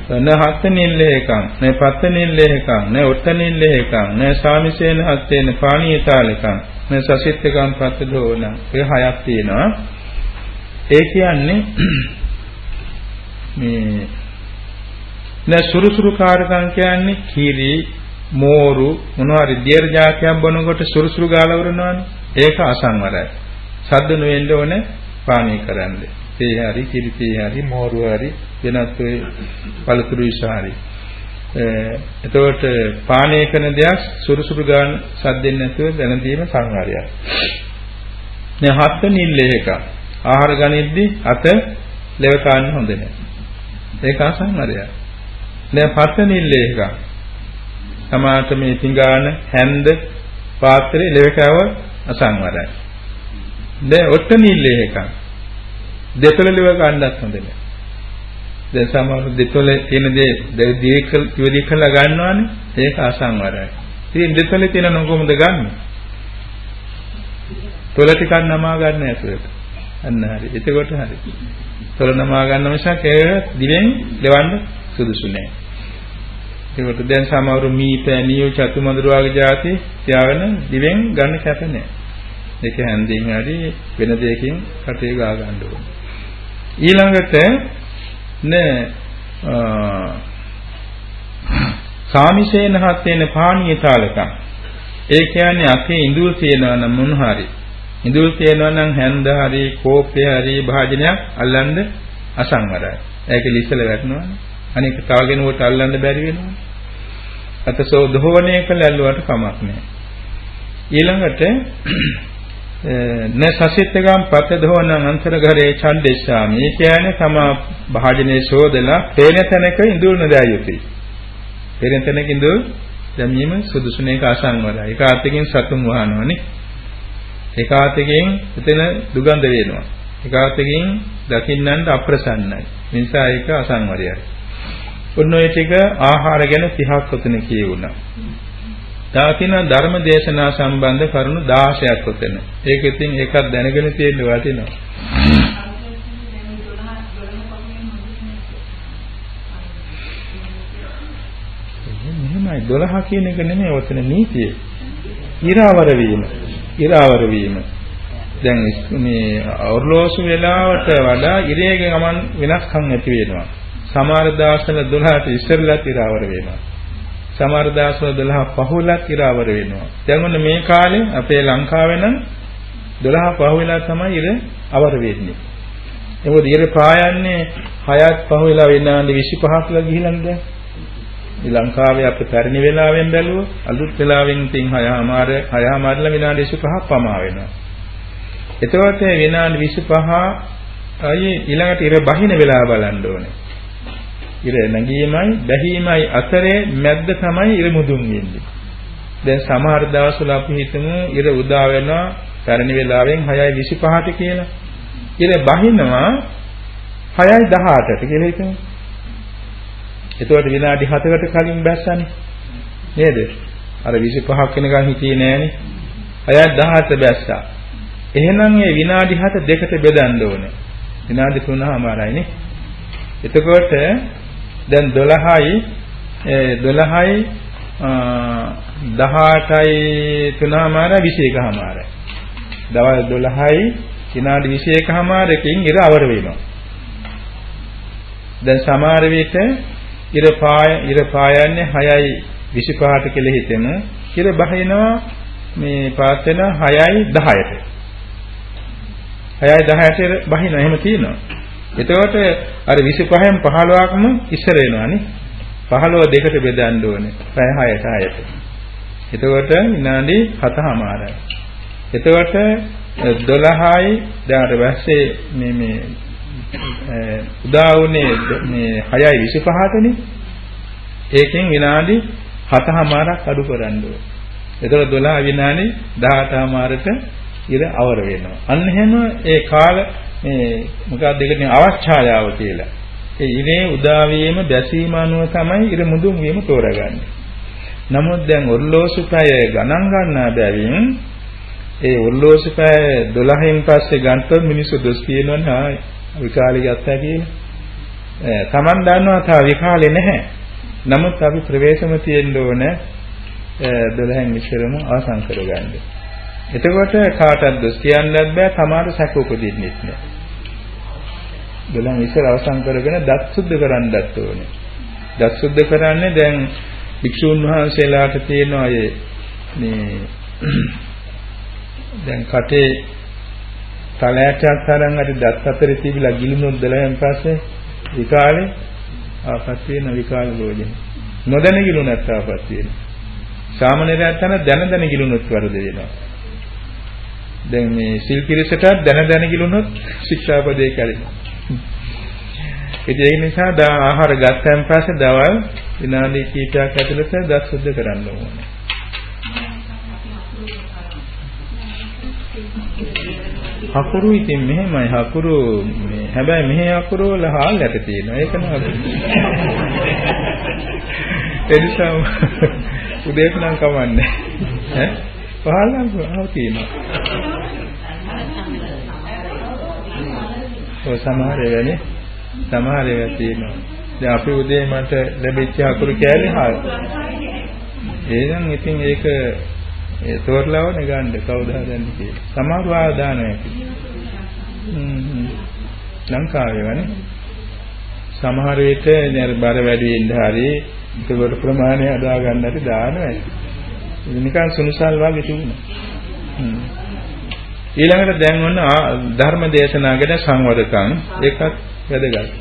න හත්ත නිල්ලේකං න පත්ත නිල්ලේකං න උත්ත නිල්ලේකං න සාමිසේන හත්තේන පාණීතාලකං න සසිට්ඨකං පත්ත දෝන ඒ හයක් තියෙනවා. ඒ කියන්නේ මේ න සුරුසුරු කාරකම් කියන්නේ කීරි මෝරු මොනවාරි දියර જાතියක් බොනකොට සුරුසුරු ගාලවරනවානේ. ඒක අසංවරයි. සද්ද නොවෙන්න ඕනේ පානීය කරන්නේ. තේ හරි කිරි තේ හරි මෝරු හරි වෙනත් ඔය පළතුරු විසාරි එතකොට පානය කරන දෙයක් සුරුසුරු ගාන සද්දෙන් නැතුව දැන දීම සංහාරයක්. මේ හත් නිල්ලේ එක. ආහාර ගනිද්දි අත ලෙව කාන්න හොඳ නැහැ. ඒක අසංහාරයක්. දැන් පත් නිල්ලේ එක. සමාත මේ පිඟාන හැන්ද පාත්‍රේ ලෙව කව අසංවරයි. දැන් ඔට්ට නිල්ලේ එකක්. දෙතොල ලිව ගන්නත් හොඳ නෑ. දැන් සමහර දෙතොල තියෙන දේ දීකල් ඉවදී කළා ගන්නවානේ ඒක අසංවරයි. ඉතින් දෙතොලේ තියෙන නොකොමද ගන්න? තොල ටිකක් නමා ගන්න ඇතුළට. අන්න හරි. එතකොට හරි. තොල නමා ගන්න මිසක් ඒක දිවෙන් දෙවන්න සුදුසු නෑ. ඒකට දැන් සමහර මීත ඇනියෝ චතුමදුර වගේ જાති තියාගෙන දිවෙන් ගන්න කැප නෑ. ඒක හැන්දින් හරි වෙන දෙයකින් කටේ ගා ගන්න ඕනේ. ඊළඟට න සාමිසේන හත්තේන පානීය තාලකම්. ඒ කියන්නේ අතේ ඉඳුල් තියනවා නම් මොන හරි. ඉඳුල් තියනවා නම් හැන්ද හරි කෝප්පය හරි භාජනයක් අල්ලන්න අසංවරයි. ඒක ලිස්සල වැටෙනවනේ. අනික තව කෙනෙකුට අල්ලන්න බැරි වෙනවනේ. අතසෝ දෝවණය කළ ඇල්ලුවට කමක් නැහැ. ඊළඟට න සසිතගම් පතදෝන අන්තරඝරේ ඡන්දෙස්සාමි. මේ කියන්නේ තම භාජනයේ ශෝධලා පේන තැනක ඉඳුල් නදා යුතුයි. පේන තැනක ඉඳුල් දැමීම සුදුසු නේක අසංවරයි. ඒක ආතකින් සතුන් වහනවනේ. ඒක ආතකින් එතන දුගඳ වෙනවා. ඒක ආතකින් දකින්නන්ට අප්‍රසන්නයි. නිසා ඒක අසංවරයයි. ඔන්න ඔය ටික ආහාර ගැන 30ක් උතන කියුණා. තව තියෙනවා ධර්ම දේශනා සම්බන්ධ කරුණු 16ක් උතන. ඒක ඉතින් එකක් දැනගෙන තියෙන්න වටිනවා. මෙහෙමයි 12 කියන එක නෙමෙයි ඔතන නීතිය. ඉරාවර වීම. ඉරාවර වීම. දැන් මේ ඔර්ලෝසු වෙලාවට වඩා ඉරේ ගමන් වෙනස්කම් ඇති වෙනවා. සමහර දවස්වල 12ට ඉස්සෙල්ලත් ඉරාවර වෙනවා. සමහර දවස්වල 12 පහුලක් ඉරාවර වෙනවා. දැන් ඔන්න මේ කාලේ අපේ ලංකාවේ නම් 12 පහුවෙලා තමයි ඉර අවර වෙන්නේ. මොකද ඉර පායන්නේ 6ක් පහුවෙලා වෙනාන්දි 25ක් කියලා ගිහිල්ලා දැන්. මේ ලංකාවේ අපේ පැරණි වෙලාවෙන් බැලුවොත් අලුත් වෙලාවෙන් තින් 6මාර 6මාරලා විනාඩි 25ක් පමා වෙනවා. එතකොට විනාඩි 25 අයි ඊළඟට ඉර බහින වෙලාව බලන්න ඕනේ. ඉර නැගීමයි බැහිමයි අතරේ මැද්ද තමයි ඉර මුදුන් වෙන්නේ. දැන් සමහර දවස්වල අපි හිතමු ඉර උදා වෙනවා පැරණි වෙලාවෙන් 6:25ට කියලා. ඉර බහිනවා 6:18ට කියලා හිතමු. එතකොට විනාඩි 7කට කලින් බැස්සනේ. නේද? අර 25ක් වෙනකන් හිටියේ නෑනේ. 6:18 බැස්සා. එහෙනම් මේ විනාඩි 7 දෙකට බෙදන්න ඕනේ. විනාඩි 3මාරයිනේ. එතකොට දැන් 12යි 12යි 18යි 3මාර 21මාරයි. දවල් 12යි විනාඩි 21මාරකින් ඉර අවර වෙනවා. දැන් සමහර විට ඉර පාය ඉර පායන්නේ 6යි 25ට කියලා හිතෙමු. ඉර බහිනවා මේ පාත් වෙන 6යි 10ට. 6යි 10ට බහිනවා එහෙම තියෙනවා. එතකොට අර 25න් 15ක්ම ඉස්සර වෙනවානේ. 15 දෙකට බෙදන්න ඕනේ. පැය 6ට 6ට. එතකොට විනාඩි 7මාරයි. එතකොට 12යි දැන් අර පස්සේ මේ මේ උදා වුණේ මේ 6යි 25ටනේ. ඒකෙන් විනාඩි 7මාරක් අඩු කරන්න ඕනේ. එතකොට 12 විනාඩි 18 මාරට ඉර අවර වෙනවා. අන්න එහෙම ඒ කාල මේ මොකක්ද ඒකනේ අවස්ථායාව කියලා. ඒ ඉරේ උදා වීම බැසීම අනුව තමයි ඉර මුදුන් වීම තෝරගන්නේ. නමුත් දැන් ඔර්ලෝසු පැය ගණන් ගන්නා බැවින් ඒ ඔර්ලෝසු පැය 12න් පස්සේ ගන්නතොත් මිනිස්සු දොස් කියනවනේ ආ විකාලේ ගත්තා කියලා. තමන් දන්නවා තා විකාලේ නැහැ. නමුත් අපි ප්‍රවේශම තියෙන්න ඕන 12න් ඉස්සරම ආසං කරගන්න. එතකොට කාටවත් දොස් කියන්නත් බෑ තමාට සැක උපදින්නෙත් නෑ. 12න් ඉස්සර අවසන් කරගෙන දත් සුද්ධ කරන්නත් ඕනේ. දත් සුද්ධ කරන්නේ දැන් භික්ෂුන් වහන්සේලාට තියෙන අය මේ දැන් කටේ තලයටක් තරම් අර දත් අතරේ තිබිලා ගිලුනොත් 12න් පස්සේ විකාලේ ආපත් වෙන විකාල භෝජන. නොදැන ගිලුනත් ආපත් වෙනවා. සාමාන්‍යයෙන් තන දැන දැන ගිලුනොත් වරද වෙනවා. දැන් මේ සිල් පිරිසට දැන දැන ගිලුනොත් ශික්ෂාපදේ කැඩෙනවා. ඉතින් ඒ නිසා දා ආහාර ගත්තන් පස්සේ දවල් විනාඩි කිහිපයක් ඇතුළත දත් සුද්ධ කරන්න ඕනේ. හකුරු ඉතින් මෙහෙමයි. හකුරු මේ හැබැයි මෙහි හකුරු වල හාල් යට තියෙනවා. ඒක නේද? එනිසා උදේට නම් කවන්නේ ඈ? පහල් නම් ආව තියෙනවා ඔය සමහර වෙන්නේ සමහර ඒවා තියෙනවා දැන් අපි උදේ මට ලැබිච්ච හකුරු කෑලි හාල් එහෙනම් ඉතින් ඒක ඒ තෝරලවන ගන්න කවුද හදන්නේ කියලා. සමහර ආදානයක්. හ්ම් ලංකාවේ වනේ. සමහර විට නේද බර වැඩි වෙන්න හරි ඒකට ප්‍රමාණය අදා ගන්නට දානවා. නිකන් සුනුසල් වගේ තිබුණා. ඊළඟට දැන් ඔන්න ධර්ම දේශනා ගැන සංවදකම් ඒකත් වැදගත්.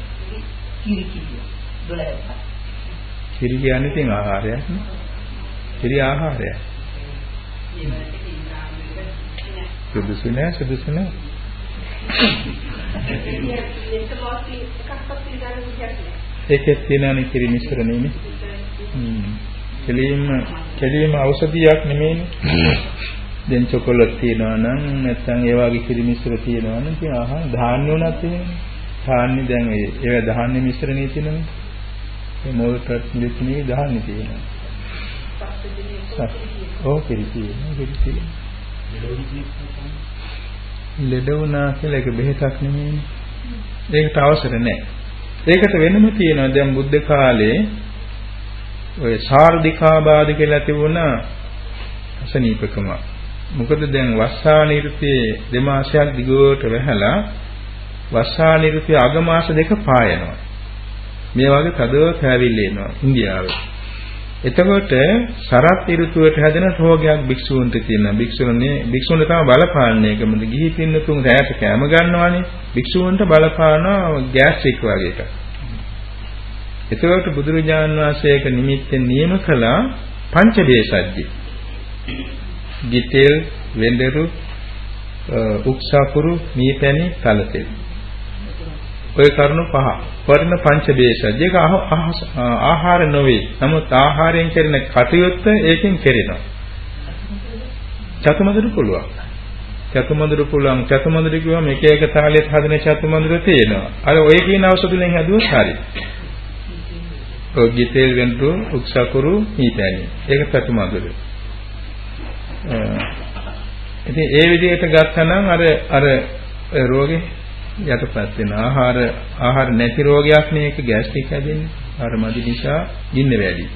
කිරි කියන්නේ තින් ආහාරයක් නේ. කිරි ආහාරයක්. සුදුසු නෑ සුදුසු නෑ. ඒකෙත් තියෙනනේ කිරි මිශ්‍රණයනේ හ්ම්. කෙලින්ම කෙලින්ම ඖෂධියක් නෙමෙයිනේ දැන් චොකලට් තියෙනවා නම් නැත්නම් ඒ වගේ කිරි මිශ්‍ර තියෙනවා නම් ඉතින් ආහා ධාන්‍ය උනත් තියෙනවා ධාන්‍ය දැන් ඒ ඒවා ධාන්‍ය මිශ්‍රණේ තියෙනනේ ඒ මොල්ටත් මිලිට්නේ ධාන්‍ය තියෙනවා ඔව් කිරි තියෙනවා කිරි තියෙනවා ලෙඩ වුණා කියලා ඒක බෙහෙතක් නෙමෙයිනේ. ඒකට අවසර නැහැ. ඒකට වෙනම තියෙනවා දැන් බුද්ධ කාලේ ඔය සාර්ධිකාබාධ කියලා තිබුණා අසනීපකම. මොකද දැන් වස්සාන ඍතුයේ දෙමාසයක් දිගට වැහලා වස්සාන ඍතුයේ අගමාස දෙක පායනවා. මේ වගේ කදව පැවිල්ල එනවා ඉන්දියාවේ. එතකොට සරත් ඍතුවට හැදෙන රෝගයක් භික්ෂූන්ට තියෙනවා. භික්ෂුණනේ භික්ෂුන්ට තමයි බලපාන්නේ ඒකමද ගිහි පින්නතුන් රැයට කැම ගන්නවානේ. භික්ෂූන්ට බලපානවා ගෑස්ට්‍රික් වගේ එකක්. එතකොට බුදුරජාන් වහන්සේ ඒක නිමිත්තෙන් නියම කළා පංචදේශජ්ජි. ගිතෙල්, වෙඬරු, උක්සාපුරු, මීපැණි, තලතෙල්. ඔය කරුණු පහ. වර්ණ පංච දේශජ. ඒක ආහාර නොවේ. නමුත් ආහාරයෙන් කරන කටයුත්ත ඒකෙන් කෙරෙනවා. චතුමදුරු පුළුවන්. චතුමදුරු පුළුවන්. චතුමදුරු කිව්වම එක එක තාලෙත් හදන චතුමදුරු තියෙනවා. අර ඔය කියන ඖෂධ වලින් හදුවොත් හරි. ඔග්ගිතේල් වෙන්තු උක්සකුරු මීපැණි. ඒක චතුමදුරු. ඉතින් ඒ විදිහට ගත්තනම් අර අර රෝගේ යටපත් වෙන ආහාර ආහාර නැති රෝගයක් ඒක ગેස්ට්‍රික් හැදෙන්නේ. ආහාර මදි නිසා ගින්න වැඩි.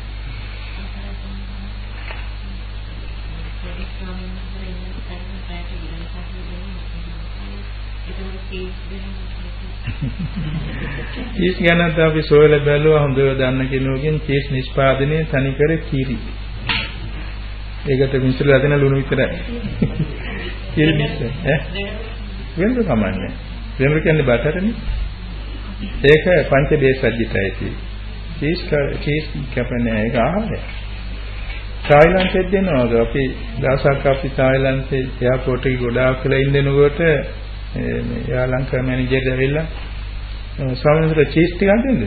චීස් ගැනත් අපි සොයලා බැලුවා හොඳව දන්න කෙනෙකුගෙන් චීස් නිෂ්පාදනයේ තනිකර කිරි. ඒකට මිශ්‍රලා දෙන ලුණු විතරයි. කිරි මිශ්‍ර ඈ වෙනද කමන්නේ. වෙනද කියන්නේ බටරනේ. ඒක පංච බේසජ්ජිතයි තියෙන්නේ. චීස් චීස් කැපෙන්නේ ඒක ආහාරය. තායිලන්තෙත් දෙනවා. අපි දවසක් අපි තායිලන්තේ එයාපෝට් එකේ ගොඩාක් වෙලා ඉඳනකොට මේ යා ලංකා මැනේජර් ඇවිල්ලා ස්වාමීන් වහන්සේ චීස් ටිකක් දෙන්නද?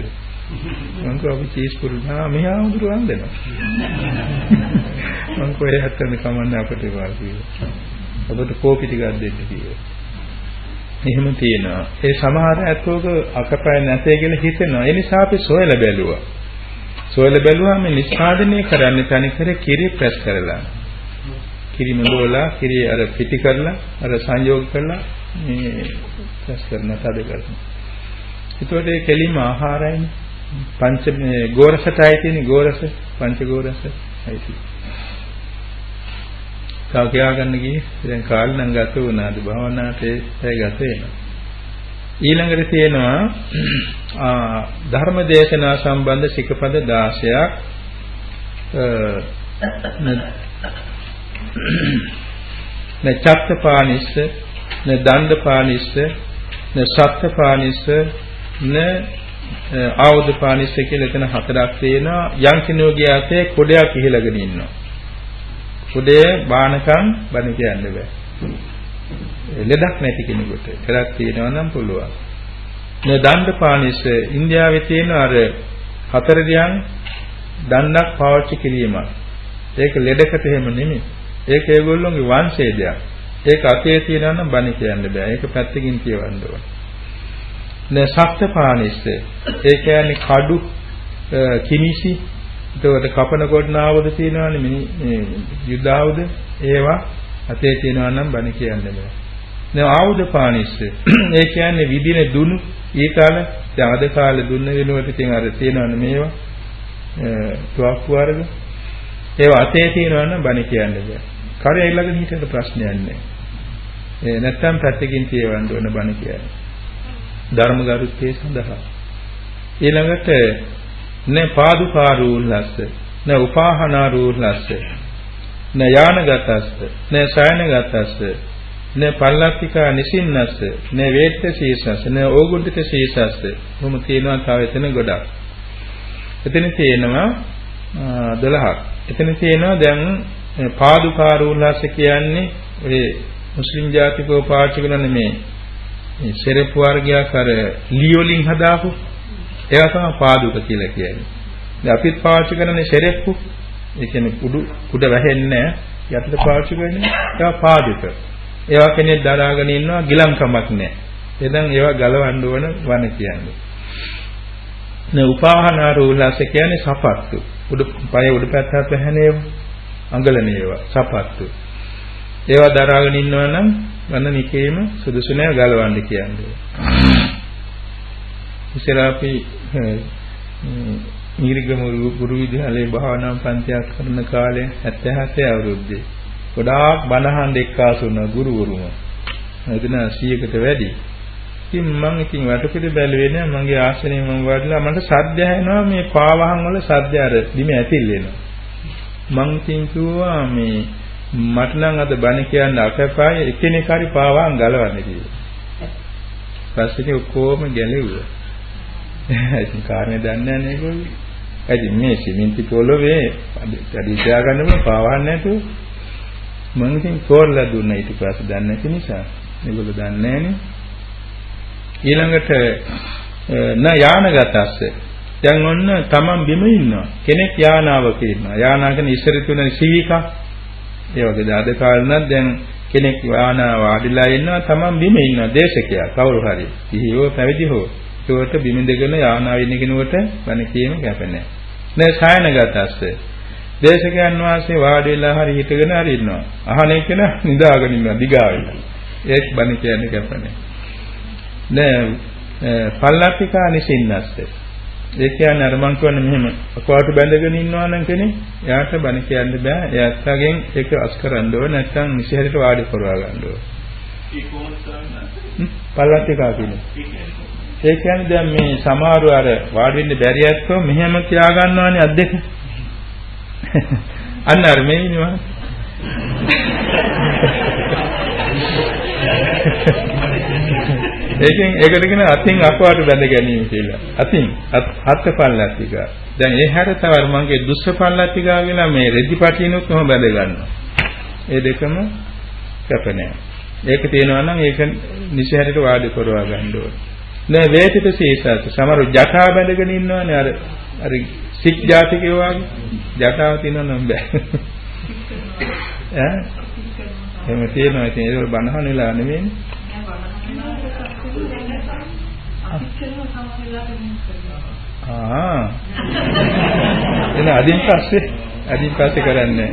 මං කෝ අපි චීස් පුරුනා මෙහා හඳුරු වන්දනවා. මං කෝ ඒ හැත්තෙන් කමන්න අපිට වාසිය. ඔබට කෝපි ටිකක් දෙන්න කිව්වා. එහෙම තියෙනවා. ඒ සමහර ඇත්තෝක අකපය නැතේ කියලා හිතෙනවා. ඒ නිසා අපි සොයලා බැලුවා. සොයලා බැලුවාම නිෂ්පාදනය කරන්නේ තනිකර කිරි ප්‍රෙස් කරලා. කිරි මොළවලා කිරි අර පිටි කරලා අර සංයෝග කරලා මේ ප්‍රෙස් කරන තද කරනවා. ඒතකොට ඒ කෙලින්ම ආහාරයනේ. පංච මේ ගෝරසටයි තියෙන ගෝරස පංච ගෝරස අයිති. තව කියා ගන්න ගියේ දැන් කාලේ නම් ගත වුණාද භවනාට ඒ ගත වෙනවා. ඊළඟට තියෙනවා ධර්ම දේශනා සම්බන්ධ සිකපද 16ක් න චත්තපානිස්ස න දණ්ඩපානිස්ස න සත්තපානිස්ස න ආවුදපානිස්ස කියලා එතන හතරක් තියෙනවා යම් කෙනෙකුගේ අතේ කොඩයක් ඉහිලගෙන ඉන්නවා කුඩේ බානකම් බණ කියන්න බෑ. ලෙඩක් නැති කෙනෙකුට කරක් තියෙනවා නම් පුළුවන්. මේ දණ්ඩ පානිස ඉන්දියාවේ තියෙන අර හතර දියන් දණ්ඩක් පාවිච්චි කිරීමක්. ඒක ලෙඩකට එහෙම නෙමෙයි. ඒක ඒගොල්ලෝගේ වංශේදයක්. ඒක අතේ තියෙනවා නම් බණ කියන්න බෑ. ඒක පැත්තකින් කියවන්න ඕන. න සත්‍ය පානිස්ස ඒ කියන්නේ කඩු කිනිසි එතකොට කපන කොටනාවද තියෙනවානේ මේ යුද්ධ ආයුධ ඒවා අතේ තියෙනවා නම් බණ කියන්න බෑ. දැන් ආයුධ පානිස්ස ඒ කියන්නේ විදින දුනු ඒ කාලේ දැන් අද කාලේ දුන්න වෙනුවට ඉතින් අර තියෙනවනේ මේවා තුවක්කු වර්ග ඒවා අතේ තියෙනවා නම් බණ කියන්න බෑ. කරේ ඊළඟට හිතට ප්‍රශ්නයක් නැහැ. ඒ නැත්තම් පැත්තකින් කියවන්න ඕන බණ කියන්නේ. ධර්ම ගරුත්වයේ සඳහා. ඊළඟට න පාදුකාරූල්ලස්ස න උපාහනාරූල්ලස්ස න යානගතස්ස න සයනගතස්ස න පල්ලත්තිකා නිසින්නස්ස න වේත්ත සීසස්ස න ඕගුඩ්ඩිත සීසස්ස මොම තියෙනවා තව එතන ගොඩක් එතන තියෙනවා 12ක් එතන තියෙනවා දැන් පාදුකාරූල්ලස්ස කියන්නේ ඒ මුස්ලිම් ජාතිකව පාවිච්චි කරන මේ සෙරප් වර්ගයක් අර ලියෝලින් හදාපු ඒවා තමයි පාදුක කියලා කියන්නේ. දැන් අපිත් පාවිච්චි කරන්නේ සෙරෙප්පු. ඒ කියන්නේ කුඩු කුඩ වැහෙන්නේ යටට පාවිච්චි කරන්නේ ඒවා පාදුක. ඒවා කෙනෙක් දරාගෙන ඉන්නවා ගිලම්කමක් නැහැ. එදන් ඒවා ගලවන්න ඕන වන කියන්නේ. නේ උපාහනාරූලස කියන්නේ සපත්තු. උඩ පය උඩ පැත්තට වැහෙනේව අඟලන ඒවා සපත්තු. ඒවා දරාගෙන ඉන්නවා නම් වන්න නිකේම සුදුසු නැහැ ගලවන්න කියන්නේ. ඉස්සෙල්ලා අපි නීරිගම ගුරු විද්‍යාලයේ භාවනා පන්තියක් කරන කාලේ 77 අවුරුද්දේ ගොඩාක් බණහන් එක්කාසු වුණ ගුරුවරුම එදින 100කට වැඩි. ඉතින් මම ඉතින් වටපිට බැලුවේ නෑ. මගේ ආසනයේ මම වඩලා මට සද්ද ඇහෙනවා මේ පාවහන් වල සද්ද අර බිම ඇතිල් වෙනවා මං ඉතින් කිව්වා මේ මට නම් අද බණ කියන්න අපපාය එකිනෙක හරි පාවහන් ගලවන්න කියලා පස්සේ ඔක්කොම ගැලෙව්වා ඉතින් කාරණේ දන්නේ නැහැ නේ ඒගොල්ලෝ. ඉතින් මේ සිමෙන්ති පොළවේ වැඩි තියාගන්න බෑ පාවන්න නැතුව. මම ඉතින් කෝරලා දුන්නා ඊට පස්සේ දන්නේ නැති නිසා. මේගොල්ලෝ දන්නේ නැහනේ. ඊළඟට න යානගතස්ස දැන් ඔන්න තමන් බිම ඉන්නවා කෙනෙක් යානාවක ඉන්නවා යානාගෙන ඉස්සර තුන සීවිකා ඒ වගේ අද කාලේ දැන් කෙනෙක් යානා වාඩිලා ඉන්නවා තමන් බිම ඉන්නවා දේශකයා කවුරු හරි සිහියෝ පැවිදි හෝ ඒකට බිම දෙගෙන යානාව ඉන්න කෙනෙකුට බණ කීම කැප නැහැ. නෑ සායනගතස්ස. දේශකයන් වහන්සේ වාඩි වෙලා හරි හිටගෙන හරි ඉන්නවා. අහන එක නිදාගෙන ඉන්නවා දිගා වෙලා. ඒත් බණ කියන්නේ කැප නැහැ. නෑ පල්ලත්තිකා නිසින්නස්ස. ඒ කියන්නේ අර මං කියන්නේ මෙහෙම අකවාට බැඳගෙන ඉන්නවා නම් කෙනෙක් එයාට බණ කියන්න බෑ. එයාත්ගෙන් ඒක අස් කරන්න ඕන නැත්නම් නිසිහරිට වාඩි කරවා ගන්න ඕන. ඒ කොහොමද කරන්නේ? පල්ලත්තිකා කියන්නේ. ඒ කියන්නේ දැන් මේ සමහරව අර වාඩි වෙන්න බැරි ඇත්තෝ මෙහෙම තියා ගන්නවානේ අත් දෙක. අන්න අර මේ ඉන්නවා. ඒකෙන් ඒකට කියන අතින් අකවාට බැඳ ගැනීම කියලා. අතින් හත් පල්ලත්තික. දැන් ඒ හැර තව මගේ දුස්ස පල්ලත්තික කියලා මේ රෙදිපටිනුත් කොහොම බැඳ ගන්නවා. ඒ දෙකම කැප නැහැ. ඒක තියෙනවා නම් ඒක නිසහැරට වාඩි කරවා ගන්න ඕනේ. නෑ වේටිත සීසත් සමහර ජටා බැඳගෙන ඉන්නවනේ අර අර සික් ජාතිකයෝ වගේ ජටාව තියෙනව නම් බෑ ඈ එහෙම තියෙනවා ඉතින් ඒක බනහන වෙලා නෙමෙයිනේ ආ. එන අදින් පස්සේ අදින් පස්සේ කරන්නේ.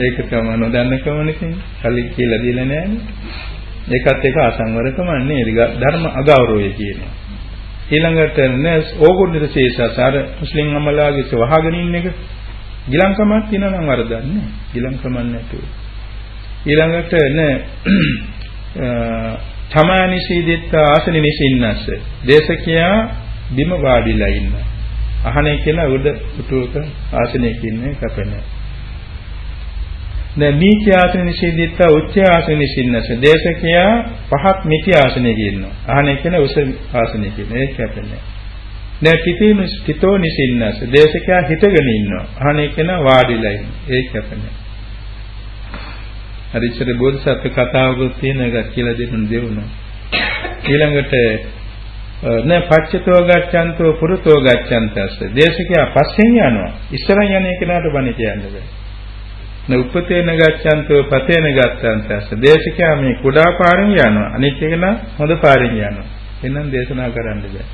ඒක තමයි නොදන්නකමනේ කලින් කියලා දීලා නෑනේ. ඒකත් එක අසංවරකම නේද ධර්ම අගෞරවය කියනවා ඊළඟට නෑ ඕගොල්ලෝ ශේෂසාර මුස්ලිම් අමලාගේ වහගෙන ඉන්න එක. ගිලංකමක් තියෙනවා නම් වරදක් නෑ. ගිලංකමක් නැතුව. ඊළඟට නෑ තමානිසීදිත්ත ආසන නිසින්නස්ස. දේශකයා බිම වාඩිලා ඉන්න. අහනේ කියලා උඩ පුටුවක ආසනයක ඉන්නේ කපන්නේ දැන් නීච ආසන නිසිදිත්ත උච්ච ආසන නිසින්නස්ස. දේශකයා පහත් මිති ආසනයක ඉන්නවා. අහනේ කියලා උස ආසනයක ඉන්නේ ඒක කපන්නේ දැන් පිටින් පිටෝ නිසින්නස්ස. දේශකයා හිටගෙන ඉන්නවා. අහනේ කියලා වාඩිලා ඉන්නේ. ඒක කපන්නේ හරි ඉස්සර බෝධිසත්ව කතාවකුත් තියෙන එකක් කියලා දෙන්න දෙවුණා. ඊළඟට නෑ පච්චතෝ ගච්ඡන්තෝ පුරතෝ ගච්ඡන්තස්ස. දේශකයා පස්සෙන් යනවා. ඉස්සරහින් යන කෙනාට බණ කියන්න බෑ. න උපතේන ගච්ඡන්තෝ පතේන ගච්ඡන්තස්ස. දේශකයා මේ කුඩා පාරෙන් යනවා. අනිත් කෙනා හොඳ පාරෙන් යනවා. එන්නම් දේශනා කරන්න බෑ.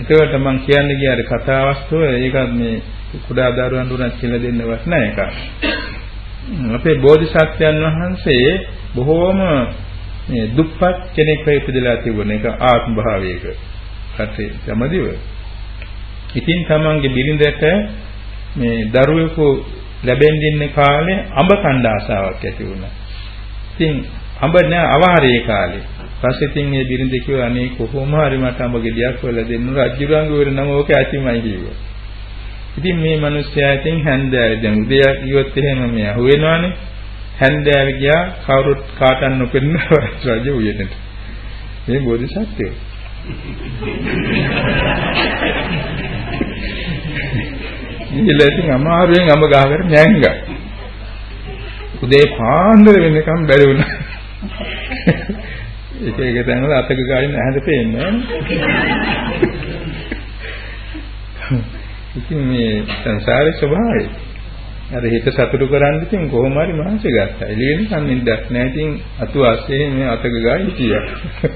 ඒකට මම කියන්නේ ගියාර කතා වස්තුව ඒකත් මේ කුඩා දරුවන් දුන්නත් කියලා දෙන්නවත් නෑ ඒක. අපේ බෝධිසත්වයන් වහන්සේ බොහෝම මේ දුප්පත් කෙනෙක් වෙ ඉපදලා තිබුණ එක ආත්ම භාවයක කටේ සමදිව. ඉතින් තමන්ගේ බිරිඳට මේ දරුවෙකු ලැබෙන්න ඉන්න කාලේ අඹ කණ්ඩ ආසාවක් ඇති වුණා. ඉතින් අඹ නෑ අවහරේ කාලේ. පස්සේ ඉතින් මේ බිරිඳ කිව්වා අනේ කොහොම හරි මට අඹ ගෙඩියක් හොයලා දෙන්න රජුගංග වෙර නම ඕක ඇතිමයි කිව්වා. ඉතින් මේ මිනිස්යා ඉතින් හැන්දෑවේ දැන් උදේ ගියොත් එහෙම මේ අහුවෙනවනේ. හැන්දෑවේ ගියා කවුරුත් කාටන් නොපෙන්න රජ උයනට. මේ බෝධිසත්වය. ඉතින් ඉතින් අමාරුවෙන් අඹ ගහකට නැංගා. උදේ පාන්දර වෙනකම් බැරි වුණා. එක එක තැන්වල අතක ගාගෙන ඇහැද පේන්නේ ඉතින් මේ සංසාරේ ස්වභාවය. අර හිත සතුටු කරන්න ඉතින් කොහොම හරි මහන්සි ගත්තා. එළියෙන් සම්නිද්දක් නැහැ. ඉතින් අතු ආසේ මේ අතක ගා හිටියා.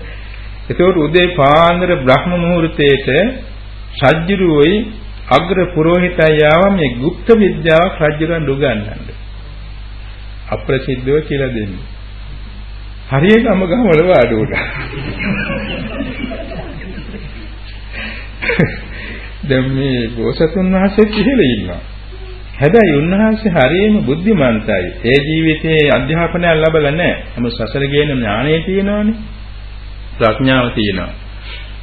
එතකොට උදේ පාන්දර බ්‍රහ්ම මුහූර්තයේට සජ්ජිරුවයි අග්‍ර පුරোহিতය ආව මේ গুপ্ত විද්‍යාවක් රජුරන් දුගන්නන්න. අප්‍රසිද්ධව කියලා දෙන්නේ. හරියටම ගම වල වාඩි වුණා. දැන් මේ බෝසතුන් වහන්සේ ඉහෙල ඉන්නවා. හැබැයි උන්වහන්සේ හරියම බුද්ධිමන්තයි. ඒ ජීවිතයේ අධ්‍යාපනයක් ලැබලා නැහැ. නම සසර ගේන ඥාණය තියෙනවානේ. ප්‍රඥාව තියෙනවා.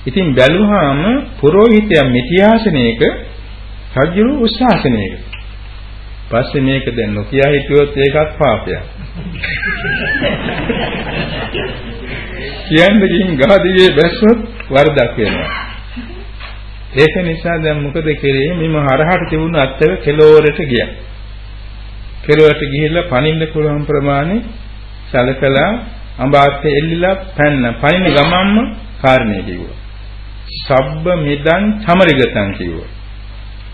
ඉතින් බැලුවාම පුරোহিতයන් මිත්‍යාසනයක රජු උස්සාසනයක. පස්සේ මේක දැන් නොකිය හිටියොත් ඒකත් පාපයක්. කියන්නේ ගින් ගහදියේ බැස්සොත් වරදක් වෙනවා. ඒක නිසා දැන් මොකද කෙරේ මෙම හරහට තිබුණු අත්තර කෙලවරට ගියා. කෙලවරට ගිහිල්ලා පනින්න පුළුවන් ප්‍රමාණය සලකලා අඹාත්තේ එල්ලිලා පැන්න. පනින්න ගමන්ම කාරණේ කිව්වා. සබ්බ මිදං චමරිගතං කිව්වා.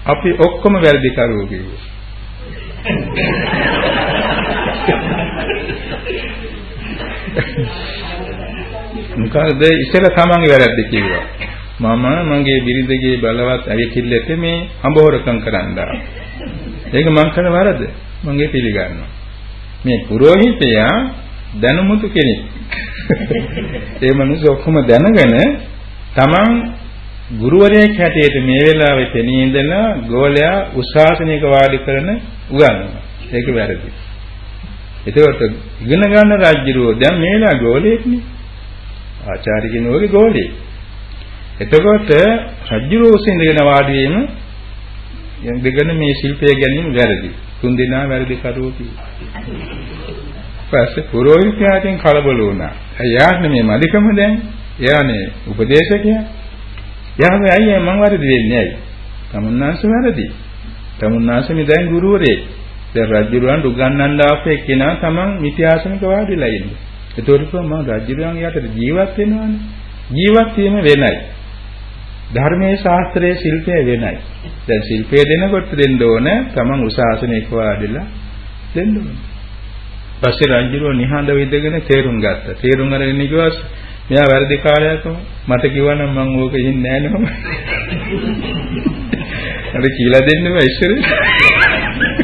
අපි ඔක්කොම වැරදි කරුවෝ කිව්වා. මොකද ඉතල තමන්ගේ වැරද්ද කිව්වා. මම මගේ බිරිඳගේ බලවත් ඇවිතිල්ලෙට මේ අඹ හොරකම් කරන්න ඒක මං කරන වරද මම ඒ පිළිගන්නවා. මේ පුරোহিতයා දැනුමුතු කෙනෙක්. ඒ මිනිස්සු ඔක්කොම දැනගෙන තමන් ගුරුවරයෙක් හැටියට මේ වෙලාවේ තෙනී ඉඳලා ගෝලයා උසාසනයක වාඩි කරන උගන්වනවා. ඒක වැරදි. එතකොට ඉගෙන ගන්න රාජ්‍යරුව දැන් මේලා ගෝලයෙක්නේ. ආචාර්ය කෙනෙකුගේ ගෝලයෙක්. එතකොට රජ්ජුරෝසේ ඉඳගෙන වාඩි වීම දෙගන මේ ශිල්පය ගැනීම වැරදි. තුන් දෙනා වැරදි කරුවෝ කිව්වා. පස්සේ පුරোহিতයාගෙන් කලබල වුණා. එයාට මේ මදිකම දැන් එයානේ උපදේශකයා. එයාගේ අයියා මං වැරදි වෙන්නේ ඇයි? තමුන්නාංශ වැරදි. තමුන්නාංශ මේ දැන් ගුරුවරයෙක්. දැන් රජුරන් උගන්වන්න ආපේ කෙනා තමන් මිත්‍යාසනික වාදිලා ඉන්නේ. ඒතකොට කිව්වා මම රජුරන්ගේ යටට ජීවත් වෙනවානේ. ජීවත් වීම වෙනයි. ධර්මයේ ශාස්ත්‍රයේ ශිල්පය වෙනයි. දැන් ශිල්පය දෙනකොට දෙන්න ඕන තමන් උසාසනයක වාඩිලා දෙන්න ඕන. පස්සේ රජුරෝ නිහඬව ඉඳගෙන තේරුම් ගත්තා. තේරුම් අරගෙන කිව්වා මෙයා වැරදි කාර්යයක් මට කිව්වනම් මම ඕක ඉන්නේ නැහැ නේද? අර කියලා දෙන්න බෑ ඉස්සර.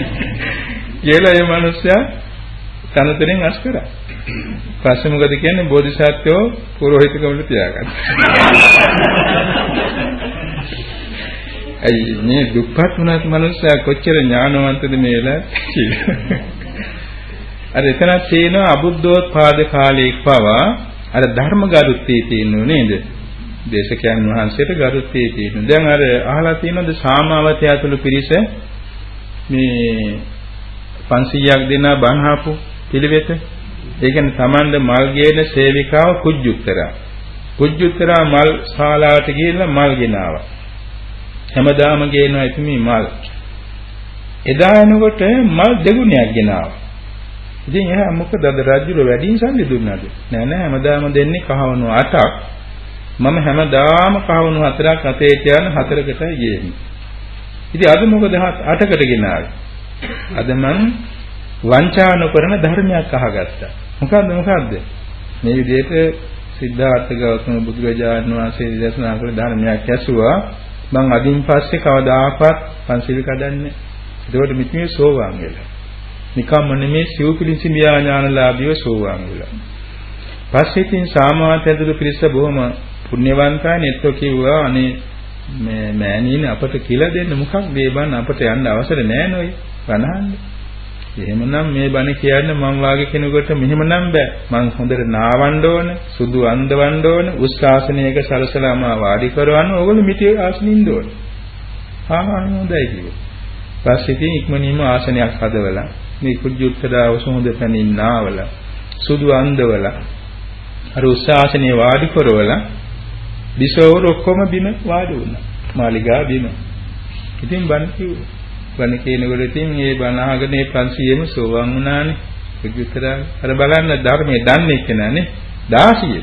කියලා මේ මිනිස්සයා තනතුරෙන් අස් කරා. පස්සේ මොකද කියන්නේ බෝධිසත්වෝ පුරোহিতකවල තියාගන්න. අයි මේ දුප්පත් වුණත් මිනිස්සයා කොච්චර ඥානවන්තද මේලා අර එතන තියෙනවා අබුද්ධෝත්පාද කාලයක පවා අර ධර්ම ගරුත්වයේ තියෙනු නේද? දේශකයන් වහන්සේට ගරුත්වයේ තියෙනු. දැන් අර අහලා තියෙනවද සාමාවතය ඇතුළු පිරිස මේ 500ක් දෙනා බණහාපු පිළිවෙත. ඒ කියන්නේ Tamanda මල් ගේන සේවිකාව කුජ්ජුත්තරා. කුජ්ජුත්තරා මල් ශාලාවට ගිහිල්ලා මල් ගෙනාවා. හැමදාම ගේනවා ඉතින් මල්. එදා එනකොට මල් දෙගුණයක් ගෙනාවා. ඉතින් එහා මොකද අද රජුල වැඩිම සල්ලි දුන්නාද? නෑ නෑ හැමදාම දෙන්නේ කහවණු 8ක්. මම හැමදාම කහවණු 4ක් අතේ තියන 4කටයි ගියේ. ඉතින් අද මොකද 8කට ගෙනාවේ? අද මං වංචා නොකරන ධර්මයක් අහගත්තා. මොකද්ද මොකද්ද? මේ විදිහට සිද්ධාර්ථ ගෞතම බුදුරජාණන් වහන්සේ දේශනා කළ ධර්මයක් ඇසුවා. මං අදින් පස්සේ කවදාකවත් පන්සිල් කඩන්නේ. ඒකට මිත්‍යේ සෝවාන් වෙලා. නිකම්ම නෙමේ සිව්පිලිසිමියා ඥානලාභීව සෝවාන් වෙලා. පස්සේ ඉතින් සාමාන්‍ය ඇතුළු පිරිස බොහොම පුණ්‍යවන්තයි නෙත්ව කිව්වා අනේ මේ මෑණියනේ අපට කියලා දෙන්න මොකක් මේ බණ අපට යන්න අවසර නැහැ නෝයි බණහන්නේ. එහෙමනම් මේ බණ කියන්න මම වාගේ කෙනෙකුට මෙහෙමනම් බෑ. මං හොඳට නාවන්න ඕන, සුදු අන්දවන්න ඕන, උස්සාසනයක සලසලාම වාඩි කරවන්න ඕගොල්ලෝ මිටි ආසනින්න ඕන. ආ හොඳයි කිව්වා. පස්සේ ඉතින් ඉක්මනින්ම ආසනයක් හදවලා මේ කුජුත්තදාව සුමුද පැනින් නාවල සුදු අන්දවල අර උස්සාසනේ වාඩි කරවලා දිසවර ඔක්කොම බිම වාඩි වුණා මාලිගා බිම ඉතින් බණ කිව්වා බණ කියනකොට ඉතින් මේ බණ අහගෙන මේ 500ම සෝවන් වුණානේ. කුජුත්තදා අර බලන්න ධර්මයේ දන්නේ කෙනානේ 16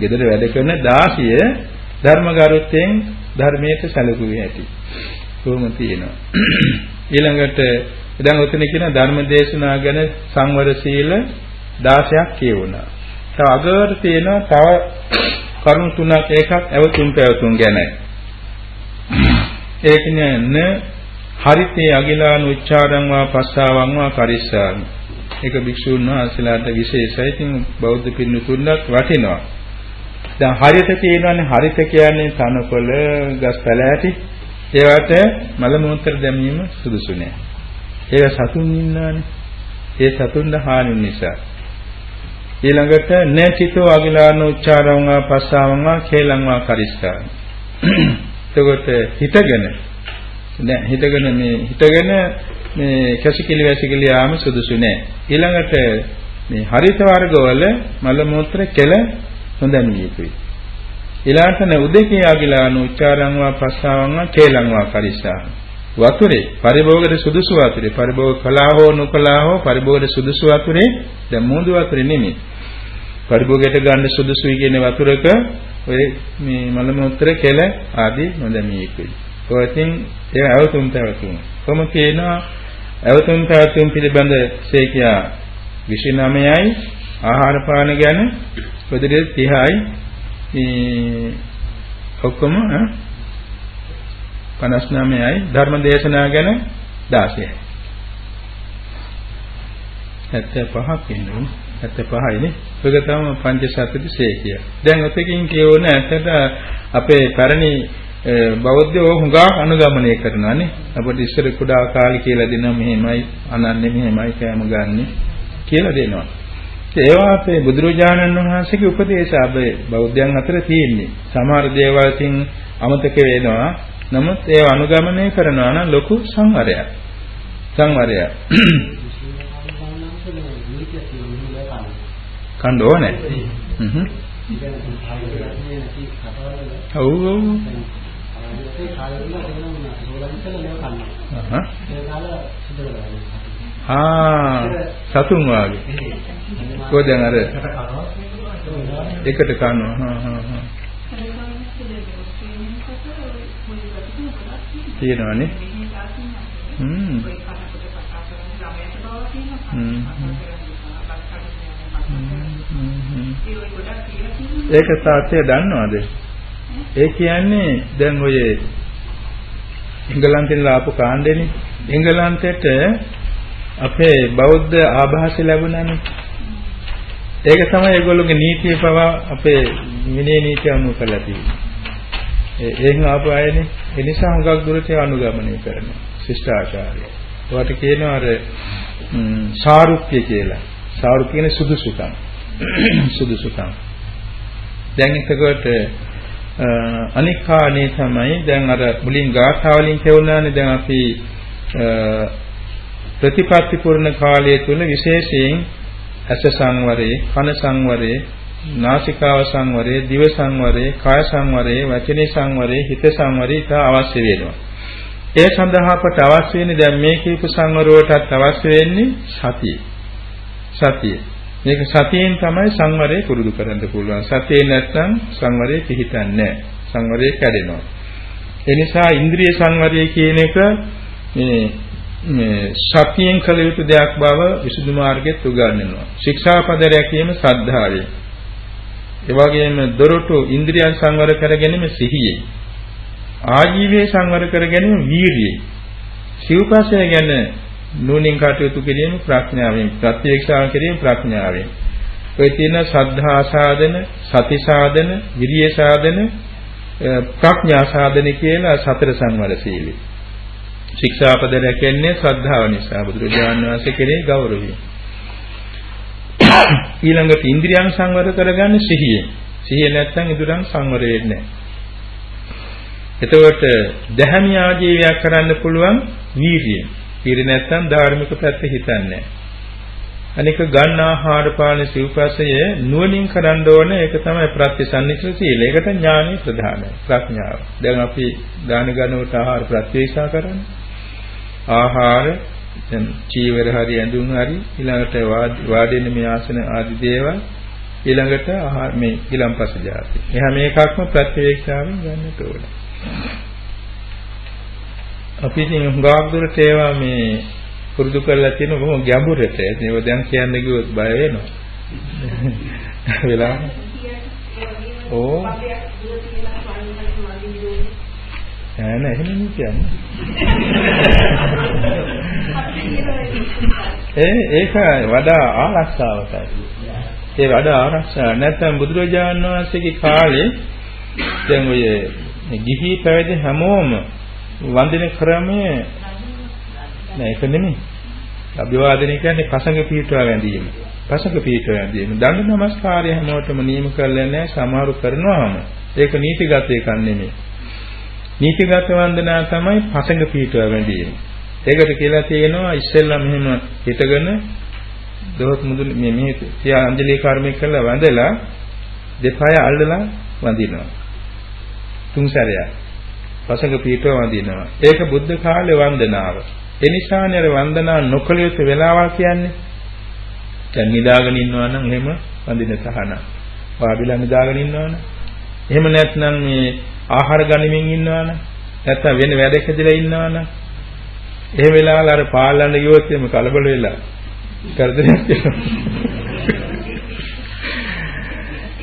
ගෙදර වැඩ කරන 16 ධර්මගරුත්වයෙන් ධර්මයට සැලකුවේ ඇති. කොහොම තියෙනවා? ඊළඟට දැන් ඔතන කියන ධර්ම දේශනා ගැන සංවර සීල 16ක් කියවුණා. තව අගට තියෙනවා තව කරුණු තුනක්. එකක් ඇවතුම් පැවතුම් ගැන. ඒක න හරිතේ අගිලාන උච්චාරං වා පස්සාවං වා කරිස්සාමි. ඒක භික්ෂුන් වහන්සේලාට විශේෂයි. ඉතින් බෞද්ධ පිරිනුතුන්වත් වටිනවා. දැන් හරිත කියනවානේ හරිත කියන්නේ තනකොළ, ගස් පැලෑටි. ඒවට මල මූත්‍ර දැමීම සුදුසු නෑ. ඒක සතුන් ඉන්නානේ. ඒ සතුන්ද හානි නිසා. ඊළඟට නචිතෝ අගිලාන උච්චාරං වා පස්සාවං වා කේලං වා කරිස්සා. එතකොට හිතගෙන නෑ හිතගෙන මේ හිතගෙන මේ කැසිකිලි වැසිකිලි යාම සුදුසු නෑ. ඊළඟට මේ හරිත වර්ගවල මල මූත්‍ර කෙල හොඳන්නේ යුතුයි. ඊළඟට උදේකේ අගිලාන උච්චාරං වා පස්සාවං වා කේලං වා කරිස්සා. වතුරේ පරිභෝගයට සුදුසු වතුරේ පරිභෝග කළා හෝ නොකළා හෝ පරිභෝගයට සුදුසු වතුරේ දැන් මුහුදු වතුරේ නෙමෙයි පරිභෝගයට ගන්න සුදුසුයි කියන වතුරක ඔය මේ මල මුත්‍ර කෙල ආදී නොදැමිය යුතුයි. ඔයකින් ඒ අවතුම් පැවතුම්. කොහොම කියනවා අවතුම් පැවතුම් පිළිබඳ සේකියා 29යි ආහාර පාන ගැන පොදුරේ 30යි මේ ඔක්කොම 59යි ධර්ම දේශනා ගැන 16යි. 75ක් එන්නේ 75යිනේ. ඒක තමයි පංචසත්‍ති සේකිය. දැන් ඔතකින් කියවන ඇත්තට අපේ පැරණි බෞද්ධයෝ හුඟා අනුගමනය කරනවානේ. අපිට ඉස්සර කුඩා කාලේ කියලා දෙනවා මෙහෙමයි අනන්නේ මෙහෙමයි කෑම ගන්න කියලා දෙනවා. ඒ වාසේ බුදුරජාණන් වහන්සේගේ උපදේශ අපේ බෞද්ධයන් අතර තියෙන්නේ. සමහර දේවල් තින් අමතක වෙනවා. නමුත් ඒව අනුගමනය කරනවා නම් ලොකු සංවරයක්. සංවරයක්. කන්න ඕනේ. හ්ම්. ඔව් ඔව්. ආ සතුන් වාගේ. කොහෙද දැන් අර එකට කනවා. හා හා හා. තියෙනවනේ. හ්ම්. ඒක සාත්‍ය දන්නවද? ඒ කියන්නේ දැන් ඔය එංගලන්තෙන් ආපු කාණ්ඩෙනේ. එංගලන්තෙට අපේ බෞද්ධ ආభాෂ ලැබුණානේ. ඒක තමයි ඒගොල්ලෝගේ නීතිය පවා අපේ විනය නීතිය අනුව කරලා තියෙන්නේ. ඒ එහෙන් ආපු අයනේ. ඒ නිසා හුඟක් දුරට අනුගමනය කරනවා. ශිෂ්ටාචාරය. ඒවට කියනවා අර සාරුප්‍ය කියලා. සාරු කියන්නේ සුදුසුකම්. සුදුසුකම්. දැන් එතකොට අනික් කාණේ තමයි දැන් අර මුලින් ගාථා වලින් කියවුණානේ දැන් අපි ප්‍රතිපත්ති පුරණ කාලය තුල විශේෂයෙන් ඇස සංවරේ, කන සංවරේ, නාසිකාව සංවරේ, දිව සංවරේ, කාය සංවරේ, වචනේ සංවරේ, හිත සංවරේ ඉතා අවශ්‍ය වෙනවා. ඒ සඳහා අපට අවශ්‍ය වෙන්නේ දැන් මේ කීප සංවරවලටත් අවශ්‍ය වෙන්නේ සතිය. සතිය. මේක සතියෙන් තමයි සංවරය පුරුදු කරන්න පුළුවන්. සතියේ නැත්නම් සංවරය පිහිටන්නේ නැහැ. සංවරය කැඩෙනවා. ඒ නිසා ඉන්ද්‍රිය සංවරය කියන එක මේ මේ සතියෙන් කළ යුතු දෙයක් බව විසුද්ධි මාර්ගයේ උගන්වනවා. ශික්ෂාපද රැකීම සද්ධාවේ. ඒ වගේම දොරටු ඉන්ද්‍රියන් සංවර කර ගැනීම සිහියේ. ආජීවයේ සංවර කර ගැනීම වීරියේ. සිව්පසය ගැන නුවණින් කටයුතු කිරීම ප්‍රඥාවෙන්, ප්‍රත්‍යක්ෂාව කිරීම ප්‍රඥාවෙන්. ඔය තියෙන සද්ධා සාධන, සති සාධන, විරිය සාධන, ප්‍රඥා සාධන කියලා සතර සංවර සීලී. ශික්ෂාපද රැකෙන්නේ ශ්‍රද්ධාව නිසා බුදුරජාණන් වහන්සේ කෙරේ ගෞරවය. ඊළඟට ඉන්ද්‍රියන් සංවර කරගන්න සිහියෙන්. සිහිය නැත්නම් ඉදurang සංවර වෙන්නේ නැහැ. එතකොට දැහැමි ආජීවයක් කරන්න පුළුවන් වීර්යය. වීර්ය නැත්නම් ධාර්මික පැත්ත හිතන්නේ නැහැ. අනික ගන්න ආහාර පාන සිව්පසය නුවණින් කරන්න ඕන ඒක තමයි ප්‍රත්‍යසන්නිච්ච සීල. ඒකට ඥානෙ ප්‍රධානයි. ප්‍රඥාව. දැන් අපි දාන ගන්නකොට ආහාර ප්‍රත්‍යක්ෂා කරන්නේ. ආහාර දැන් චීවර හරි ඇඳුම් හරි ඊළඟට වාඩෙන්න මේ ආසන ආදි දේවල් ඊළඟට ආහාර මේ ඊළම්පස જાති. එහා මේකක්ම ප්‍රත්‍යවේක්ෂාවෙන් ගන්නට ඕන. අපි ඉතින් හුඟක් දුරට ඒවා මේ පුරුදු කරලා තියෙන බොහොම ගැඹුරට. ඒක දැන් කියන්න ගියොත් බය වෙනවා. වෙලා ඕ නෑ නෑ එහෙම නෙමෙයි කියන්නේ. ඒ ඒක වඩා ආරක්ෂාවටයි. ඒ වඩා ආරක්ෂා නැත්නම් බුදුරජාණන් වහන්සේගේ කාලේ දැන් ඔය ගිහි පැවිදි හැමෝම වන්දන ක්‍රමය නෑ ඒක නෙමෙයි. අභිවාදනය කියන්නේ පසඟ පීඨුවා වැඳීම. පසඟ පීඨුවා වැඳීම. දඬු නමස්කාරය හැමෝටම නියම කරලා නැහැ සමහරු කරනවාම. ඒක නීතිගත එකක් නෙමෙයි. නීතිගත වන්දනා තමයි පසඟ පීඨුව වැඳීම. ඒකට කියලා තියෙනවා ඉස්සෙල්ලා මෙහෙම හිටගෙන දොහොත් මුදුන මේ මේ තියා අංජලි කර්මයක් කරලා වඳලා දෙපය අල්ලලා වඳිනවා. තුන් සැරයක්. පසඟ පීඨුව වඳිනවා. ඒක බුද්ධ කාලේ වන්දනාව. ඒ නිසානේ අර වන්දනා නොකළ යුතු වෙලාවල් කියන්නේ. දැන් නිදාගෙන ඉන්නවා නම් එහෙම වඳින තහනම්. වාඩිලා නිදාගෙන ඉන්නවනම් එහෙම නැත්නම් මේ ආහාර ගනිමින් ඉන්නවනම් නැත්නම් වෙන වැඩක ඇදලා ඉන්නවනම් එහෙම වෙලාවල අර පාලන්න ගියොත් එimhe කලබල වෙලා කරදරයක්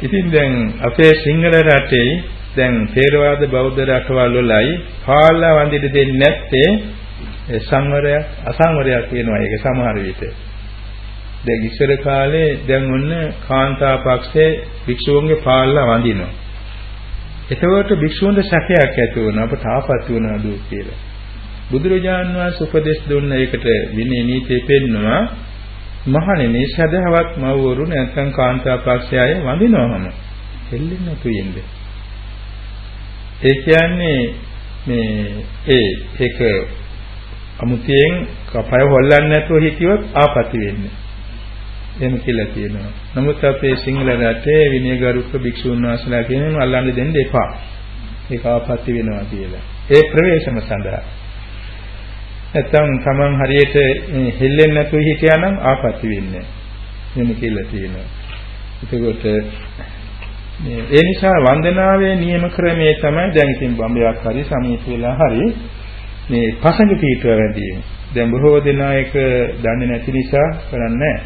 ඉතින් දැන් අපේ සිංහල රටේ දැන් ථේරවාද බෞද්ධ රටවල් වලයි පාලලා වන්දිට දෙන්නේ නැත්තේ සංවරයක් අසංවරයක් වෙනවා ඒක සමහර විට. දැන් ඉස්සර කාලේ දැන් ඔන්න කාන්තා පක්ෂේ භික්ෂුවන්ගේ පාලලා වඳිනවා. එතකොට භික්ෂුන්ට සැකයක් ඇති වුණා අපට ආපත්‍ය වුණාද කියලා. බුදුරජාණන් වහන්සේ උපදෙස් දුන්න එකට විනය නීතිය පෙන්නවා මහණෙනි සදහවත් මව්වරු නැත්නම් කාන්තා පක්ෂයය වඳිනවම දෙල්ලෙන්න නැතු වෙන්නේ. ඒ කියන්නේ මේ ඒ ඒක අමුතියෙන් කපය හොල්ලන්නේ නැතුව හිටියොත් ආපත්‍ය වෙන්නේ. එහෙම කියලා කියනවා. නමුත් අපේ සිංහල රටේ විනයගරුක භික්ෂුන් වහන්සේලා කියනවා අල්ලන්න දෙන්න එපා. ඒක ආපත්‍ය වෙනවා කියලා. ඒ ප්‍රවේශම සඳහා. නැත්තම් Taman හරියට හෙල්ලෙන්නේ නැතුව හිටියානම් ආපත්‍ය වෙන්නේ නැහැ. මෙන්න කියලා තියෙනවා. එතකොට මේ ඒ නිසා වන්දනාවේ නියම ක්‍රමයේ තමයි දැන් ඉතින් බම්බයක් හරි සමීප වෙලා හරි මේ පසඟ පීඨුව වැඩිම. දැන් බොහෝ දෙනා ඒක දන්නේ නැති නිසා කරන්නේ නැහැ.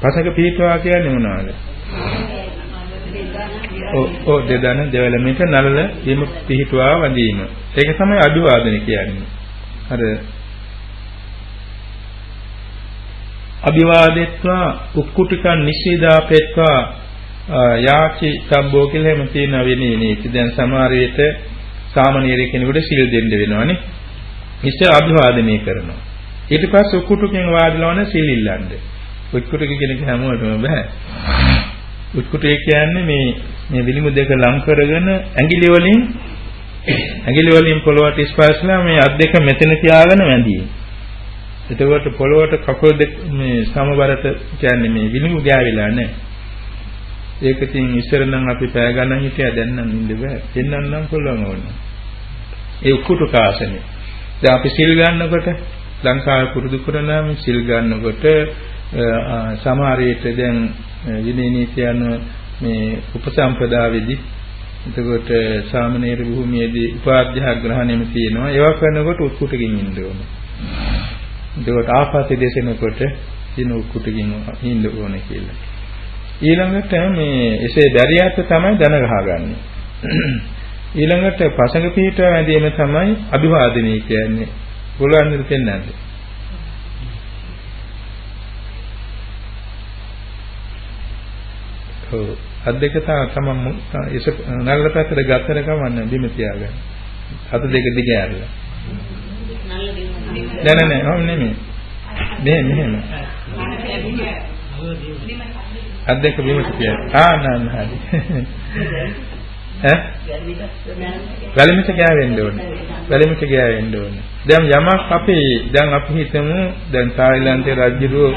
පසඟ පීඨුවා කියන්නේ මොනවද? ඔව් ඔව් දෙදන දෙවලමිට නලල බිම පිහිටුවා වඳීම. ඒක තමයි අඩුවාදන කියන්නේ. අර අභිවාදෙත්වා උක්කුටිකන් නිශීදාපෙත්වා යාචි සම්බෝ කියලා එහෙම තියෙන වෙන්නේ නේද? දැන් සමහර විට සාමනීර කෙනෙකුට සිල් දෙන්න වෙනවනේ. ඉස්සේ අභිවාදනය කරනවා. ඊට පස්සේ උක්කුටුකින් වාදලවන සිල් ඉල්ලන්නේ. උක්කුටුක කෙනෙක් හැමෝටම බෑ. උක්කුටේ කියන්නේ මේ මේ විලිමු දෙක ලං කරගෙන ඇඟිලි වලින් ඇඟිලි වලින් පොළොවට ස්පර්ශලා මේ අත් දෙක මෙතන තියාගෙන වැඳී. එතකොට පොළොවට කකුල් දෙක මේ සමබරට කියන්නේ මේ විලිමු ගෑවිලා නැහැ. ඒක තින් ඉස්සර නම් අපි පෑ ගණන් හිටියා දැන් නම් ඉන්න බෑ. දෙන්නන්නම් පුළුවන් ඕන. ඒ උකුටු කාසනේ. දැන් අපි සිල් ගන්නකොට ලංකාවේ පුරුදු කරනාම සිල් ගන්නකොට සමහර විට දැන් විනය නීතියන මේ උපසම්පදාවේදී එතකොට සාමනීර භූමියේදී උපාධ්‍යාය ග්‍රහණයම තියෙනවා. ඒවා කරනකොට උකුටකින් ඉන්න ඕනේ. එතකොට ආපස්සේ දේශනකොට දින උකුටකින් ඉන්න ඕනේ කියලා. ඊළඟට මේ එසේ බැරියත් තමයි දන ගහගන්නේ. ඊළඟට පසඟ පිහිට වැඳීම තමයි අභිවාදනය කියන්නේ. පුළුවන් දෙයක් දෙන්නද? ඔව් අත් දෙක තමයි ඉස නල්ල පැත්තට ගත්තර කමන්න බිම තියාගන්න. අත දෙක දිග ඇරලා. නෑ නෑ නෑ ඔව් නෙමෙයි. මෙහෙම මෙහෙම. අත් දෙක බිමට තියන්න. ආ නෑ නෑ. ඈ? වැලිමිට ගෑවෙන්න ඕනේ. වැලිමිට ගෑවෙන්න ඕනේ. දැන් යමක් අපි දැන් අපි හිතමු දැන් තායිලන්තේ රජුරෝ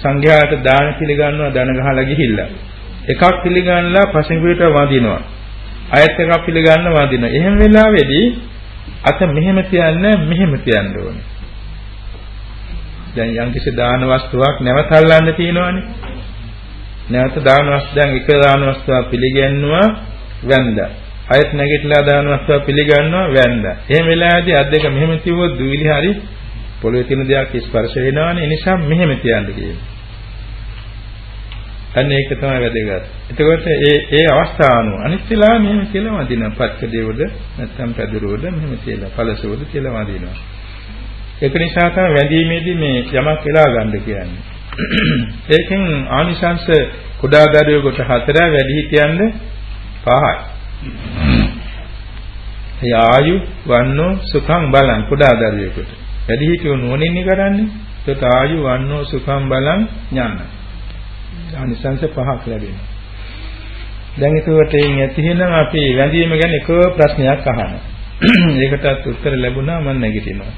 සංඝයාට දාන පිළිගන්නවා දන ගහලා ගිහිල්ලා. එකක් පිළිගන්නලා පසඟුවට වඳිනවා. අයත් එකක් පිළිගන්න වඳිනවා. එහෙම වෙලාවේදී අත මෙහෙම තියන්න මෙහෙම තියන්න ඕනේ. දැන් යම්කිසි දාන වස්තුවක් නැවත අල්ලන්න තියෙනවානේ. නැවත දාන වස්තු දැන් එක දාන වස්තුවක් පිළිගන්නවා වැන්දා. අයත් නැගිටලා දාන වස්තුවක් පිළිගන්නවා වැන්දා. එහෙම වෙලාවේදී අත් දෙක මෙහෙම තියුවොත් දුවිලි හරි පොළවේ තියෙන දෙයක් ස්පර්ශ වෙනවනේ. ඒ නිසා මෙහෙම තියන්න කියනවා. අන්න ඒක තමයි වැදගත්. එතකොට ඒ ඒ අවස්ථාව අනුව අනිත් වෙලාව මෙහෙම කියලා වදිනවා. පත්කදේවද නැත්නම් පැදුරවද මෙහෙම කියලා පළසවද කියලා වදිනවා. ඒක නිසා තමයි වැඳීමේදී මේ යමක් වෙලා ගන්න කියන්නේ. ඒකෙන් ආනිසංශ කුඩා දරුවෙකුට හතර වැඩි හිටියන්ද පහයි. යායු වන්නෝ සුඛං බලං කුඩා දරුවෙකුට. වැඩි හිටියෝ නෝනින්නේ කරන්නේ. ඒත් ආයු වන්නෝ සුඛං බලං ඥාන. ආනිසංශ පහක් ලැබෙනවා. දැන් ඒකට එයින් ඇතිහෙනම් අපි වැඳීම ගැන එක ප්‍රශ්නයක් අහනවා. ඒකටත් උත්තර ලැබුණා මම නැගිටිනවා.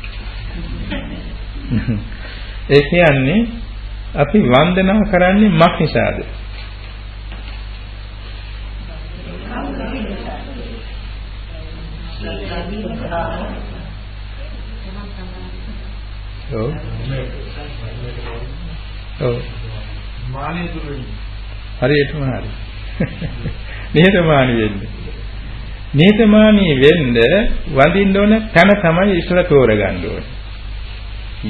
ඒ කියන්නේ අපි වන්දනා කරන්නේ මක් නිසාද? ඔව්. ඔව්. මානෙ තුරුයි. හරියටම හරි. නිහතමානී වෙන්න. නිහතමානී වෙන්න වඳින්න ඕන තැන තමයි ඉස්සර තෝරගන්න ඕනේ.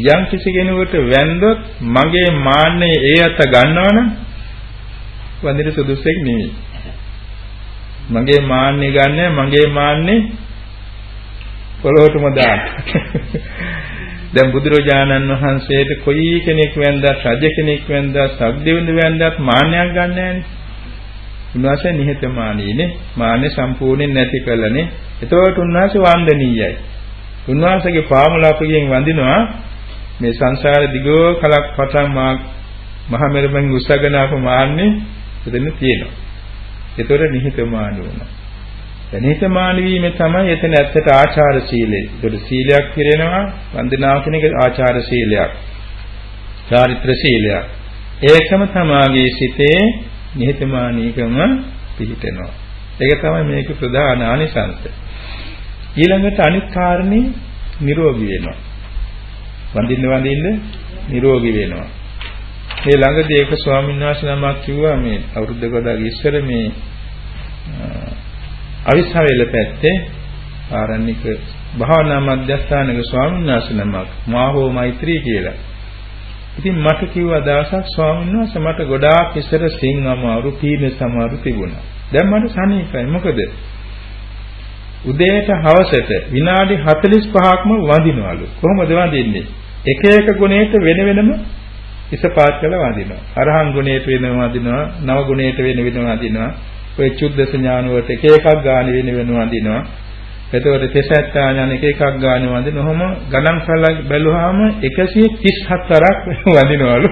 යම් කිසි කෙනෙකුට වැන්දොත් මගේ මාන්නේ ඒ අත ගන්නවනම් වඳින සුදුසෙක් නෙවෙයි. මගේ මාන්නේ ගන්න මගේ මාන්නේ පොළොවටම දාන්න. දැන් බුදුරජාණන් වහන්සේට කොයි කෙනෙක් වැන්දත් රජ කෙනෙක් වැන්දත් සබ්දෙවිඳ වැන්දත් මාන්නයක් ගන්න නැහැනේ. උන්වහන්සේ නිහතමානීනේ මාන්නේ සම්පූර්ණයෙන් නැති කළනේ. එතකොට උන්වහන්සේ වන්දනීයයි. උන්වහන්සේගේ පාමුලාපයෙන් වඳිනවා මේ සංසාර දිගෝ කලක් පටන් මා මහ මෙරමෙන් උස්සගෙන ආපු මාන්නේ එතන තියෙනවා. ඒතොර නිහිතමානී වුණා. නිහිතමානී වීම තමයි එතන ඇත්තට ආචාර සීලය. ඒතොර සීලයක් පිරෙනවා වන්දනාව කියන එක ආචාර සීලයක්. චාරිත්‍ර සීලයක්. ඒකම තමාගේ සිතේ නිහිතමානීකම පිහිටෙනවා. ඒක තමයි මේකේ ප්‍රධාන ආනිසංස. ඊළඟට අනිත් කාරණේ නිරෝගී වෙනවා. වඳින්න වඳින්න නිරෝගී වෙනවා. මේ ළඟදී ඒක ස්වාමීන් වහන්සේ නමක් කිව්වා මේ අවුරුද්දක වඩා ඉස්සර මේ අවිස්සාවේල පැත්තේ ආරණ්‍යක භාවනා මධ්‍යස්ථානක ස්වාමීන් වහන්සේ නමක් මාහෝ මෛත්‍රී කියලා. ඉතින් මට කිව්වා දවසක් ස්වාමීන් වහන්සේ මට ගොඩාක් ඉස්සර සිං අමාරු පීන සමාරු තිබුණා. දැන් මට සනීපයි. මොකද? උදේට හවසට විනාඩි 45ක්ම වඳිනවලු. කොහොමද වඳින්නේ? එක එක ගුණයට වෙන වෙනම ඉසපාත් කළ වඳිනවා. අරහන් ගුණයට වෙනම වඳිනවා, නව ගුණයට වෙන වෙනම වඳිනවා. ඔය චුද්දස ඥාන වලට එක එකක් ගාන වෙන වෙනම වඳිනවා. එතකොට තෙසත්තා ඥාන එක එකක් ගාන වඳින ඔහොම ගණන් කරලා බැලුවාම 137ක් වඳිනවලු.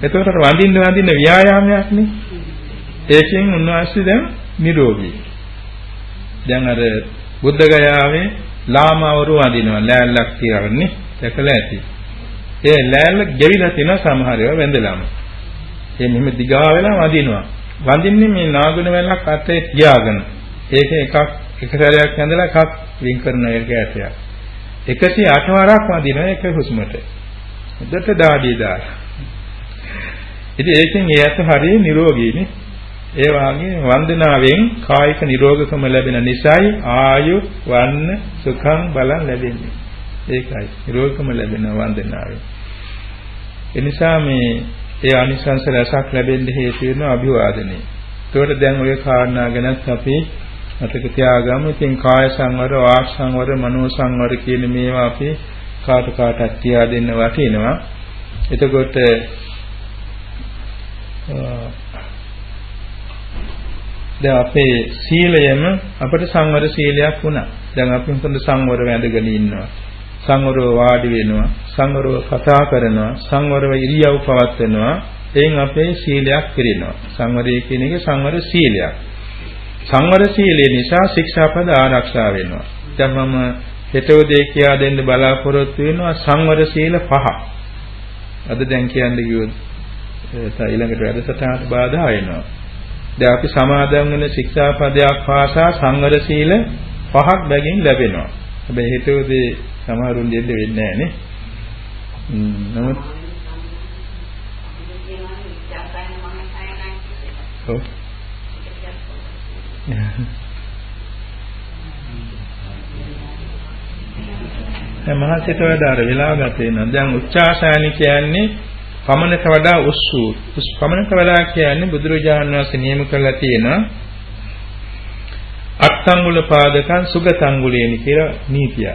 එතකොට වඳින්න වඳින්න ව්‍යායාමයක් නේ. ඒකෙන් උන්වහන්සේ දැන් නිරෝගී. දැන් අර බුද්ධ ගයාවේ ලාමවරු වඳිනවා ලෑල්ලක් කියවන්නේ දැකලා ඇති. ඒ ලෑල්ල ගෙවිලා තියෙන සමහර ඒවා වැඳලාම. ඒ මෙහෙම දිගා වෙලා වඳිනවා. වඳින්නේ මේ නාගුණ වැලක් අතේ තියාගෙන. ඒක එකක් එක සැරයක් ඇඳලා එකක් වින් කරන එක ඇටයක්. 108 වරක් වඳිනවා එක හුස්මට. හොඳට දාඩිය දාලා. ඉතින් ඒකෙන් ඒ ඇත්ත හරිය නිරෝගීනේ. ඒ වාගේ වන්දනාවෙන් කායික නිරෝගකම ලැබෙන නිසායි ආයු වන්න සුඛං බලං ලැබෙන්නේ. ඒකයි නිරෝගකම ලැබෙන වන්දනාවෙන්. ඒ නිසා මේ ඒ අනිසංස රසක් ලැබෙන්න හේතු වෙන අභිවාදනයේ. ඒකට දැන් ওই කාරණා ගැනත් අපි මතක තියාගමු. ඉතින් කාය සංවර, වාක් සංවර, මනෝ සංවර කියන මේවා අපි කාට කාටත් කියා දෙන්න වටිනවා. එතකොට දැන් අපේ සීලයම අපිට සංවර සීලයක් වුණා. දැන් අපි හොඳ සංවර වැඳගෙන ඉන්නවා. සංවරව වාඩි වෙනවා. සංවරව කතා කරනවා. සංවරව ඉරියව් පවත්වනවා. එයින් අපේ සීලයක් පිරෙනවා. සංවරය කියන එක සංවර සීලයක්. සංවර සීලය නිසා ශික්ෂාපද ආරක්ෂා වෙනවා. දැන් මම හෙටෝ දෙය කියා දෙන්න බලාපොරොත්තු වෙනවා සංවර සීල පහ. අද දැන් කියන්න කිව්වොත් ඊළඟට වැඩසටහනට බාධා වෙනවා. දැන් අපි සමාදන් වෙන ශික්ෂාපදයක් පාසා සංවර සීල පහක් බැගින් ලැබෙනවා. හැබැයි හිතුවේදී සමහරුන් දෙන්න වෙන්නේ නැහැ නේ. නමුත් ඔව්. දැන් මහසිත වඩා අර වෙලාව ගත වෙනවා. දැන් උච්චාසානි කියන්නේ පමණට වඩා උස්සු පමණට වඩා කියන්නේ බුදුරජාණන් වහන්සේ නියම කරලා තියෙන අට්ඨංගුල පාදකං සුගතංගුලේනි කියලා නීතිය.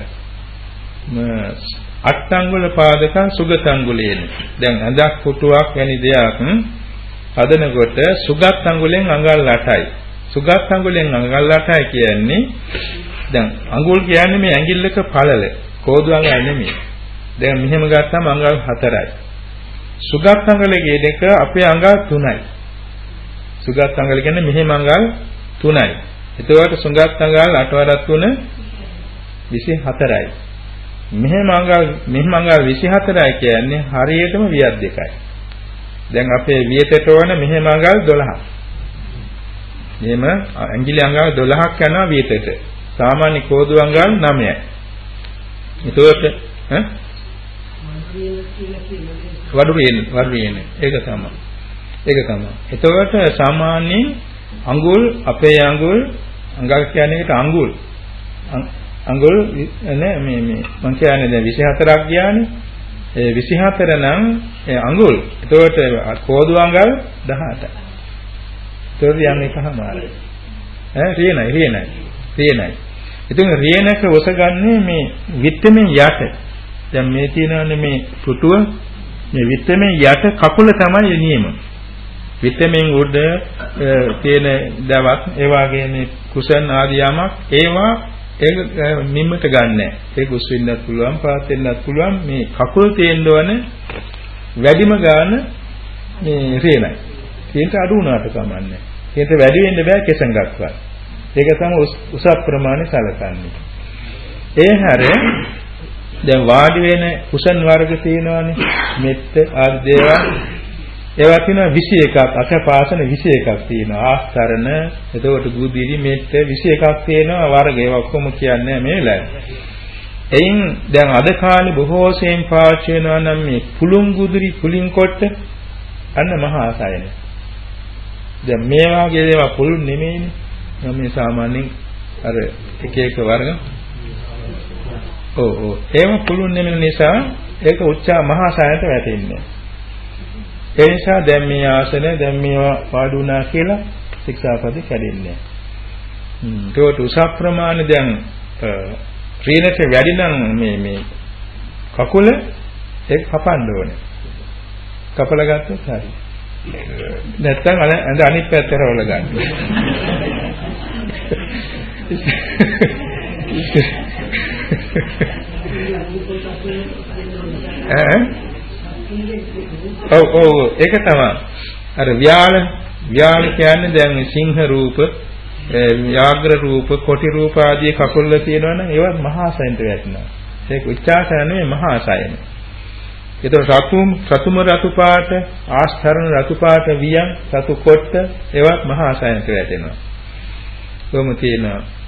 අට්ඨංගුල පාදකං සුගතංගුලේනි. දැන් අඳක් පුටුවක් වැනි දෙයක් හදනකොට සුගත් අඟුලෙන් අඟල් 8යි. සුගත් අඟුලෙන් අඟල් 8යි කියන්නේ දැන් අඟුල් කියන්නේ මේ ඇඟිල්ලක පළල. කෝදු අඟල් නෙමෙයි. දැන් මෙහෙම ගත්තම අඟල් 4යි. සුගත් අඟල කියන එක අපේ අඟල් 3යි. සුගත් අඟල කියන්නේ මෙහෙම අඟල් 3යි. එතකොට සුගත් අඟල් 8 වරක් 3 24යි. මෙහෙම අඟල් මෙහෙම අඟල් 24යි කියන්නේ හරියටම වියත් දෙකයි. දැන් අපේ වියතට ඕන මෙහෙම අඟල් 12ක්. මෙහෙම ඇඟිලි අඟල් 12ක් යනවා වියතට. සාමාන්‍ය කෝදු අඟල් 9යි. එතකොට ඈ වඩු වේන වඩු වේන ඒක තමයි. ඒක තමයි. එතකොට සාමාන්‍යයෙන් අඟුල් අපේ අඟුල් අඟල් කියන්නේ ඒකට අඟුල්. අඟුල් නේ මේ මේ මං කියන්නේ දැන් 24ක් ගියානේ ඒ 24 නම් ඒ අඟුල්. එතකොට කෝදු අඟල් 18 එතකොට යන්නේ කහමාරයි ඈ රියනයි රියනයි. රියනයි. ඉතින් රියනක ඔසගන්නේ මේ විත්තමෙන් යට. දැන් මේ තියෙනවානේ මේ පුටුව මේ විත්තමෙන් යට කකුල තමයි නියම. විත්තමෙන් උඩ තියෙන දවක් ඒ වගේ මේ කුසන් ආදී යමක් ඒවා ඒක නිම්මට ගන්නෑ. ඒක උස් වෙන්නත් පුළුවන් පාත් වෙන්නත් පුළුවන් මේ කකුල් තියෙන්න ඕන වැඩිම ගාන මේ රේනයි. ඒකට අඩු වුණාට කමන්නේ. ඒකට වැඩි වෙන්න බෑ කෙසඟක්වත්. ඒක තමයි උස ප්‍රමාණය සැලකන්නේ. ඒ හැර දැන් වාඩි වෙන කුසන් වර්ග තියෙනවානේ. මෙත්ත ආදී දේවල්. ඒවා තියෙනවා 21ක් අසපාසන 21ක් තියෙනවා. ආස්තරණ එතකොට ගුදිරි මෙට්ට 21ක් තියෙනවා. වර්ග ඒවා ඔක්කොම කියන්නේ මේ වෙලාවේ එයින් දැන් අද කාලේ බොහෝ සෙයින් පාවිච්චි වෙනවා නම් මේ පුලුම් ගුදිරි පුලින් කොට අන්න මහා ආසයන දැන් මේ වගේ ඒවා පුළුන් නෙමෙයිනේ. මම මේ සාමාන්‍යයෙන් අර එක එක වර්ග. ඔව් ඔව් ඒව පුළුන් නෙමෙයි නිසා ඒක උච්චා මහා සායයට වැටෙන්නේ ඒ නිසා දැන් මේ ආසන දැන් මේවා වාඩි වුණා කියලා ශික්ෂාපද කැඩෙන්නේ. හ්ම් ඒකට උස ප්‍රමාණ දැන් ක්‍රීනට වැඩි නම් මේ මේ කකුල ඒක කපන්න ඕනේ. කපලා ගත්තොත් හරි. නැත්තම් අර අනිත් පැත්තට රවල ගන්න. ඈ ඔව් ඔව් ඒක තමයි. අර ව්‍යාල ව්‍යාල කියන්නේ දැන් සිංහ රූප, යාග්‍ර රූප, කොටි රූප ආදී කකුල් වල තියෙනවනම් ඒවත් මහා සයන්ට වැටෙනවා. ඒක උච්චාසන නෙමෙයි මහා සයන. ඒතර රතුම් රතුම රතු පාට, ආස්තරණ රතු පාට වියන්, රතු කොට්ට ඒවත් මහා සයන්ට වැටෙනවා. කොහොම තියෙනවා.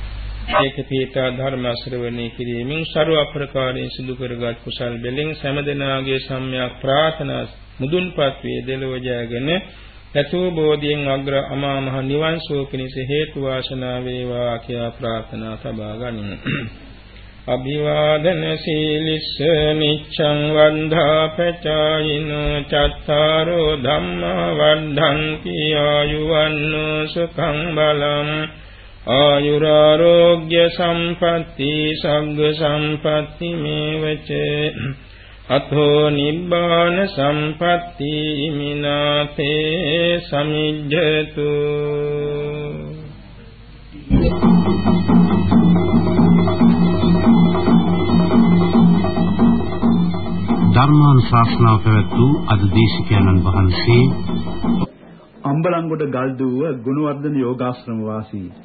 ඒක පීඨා ධර්ම ශ්‍රවණය කිරීමෙන් ਸਰව අප්‍රකාරයෙන් සිදු කරගත් කුසල් බෙලෙන් සෑමදෙනාගේ සම්‍යක් ප්‍රාර්ථනා මුදුන්පත් වේ දෙලොව ජයගෙන යතෝ බෝධියෙන් අග්‍ර අමා මහ නිවන් සුව පිණිස හේතු වාසනා වේවා කියා ප්‍රාර්ථනා සබා ගනිමු. අභිවාදන සීලිස්ස නිච්ඡං වන්ධා පචායින චත්තාරෝ ධම්මා වද්ධන්ති ආයුවන්නෝ සුඛං බලං ආයුරාෝග්‍ය සම්පatti සග්ග සම්පatti මේවච. අතෝ නිබ්බාන සම්පatti මිනාතේ සමිජ්ජතු. ධර්මානුශාසනාව පැවැත් වූ අද දේශිකානන් වහන්සේ අම්බලන්ගොඩ ගල්දුව ගුණවර්ධන යෝගාශ්‍රම වාසී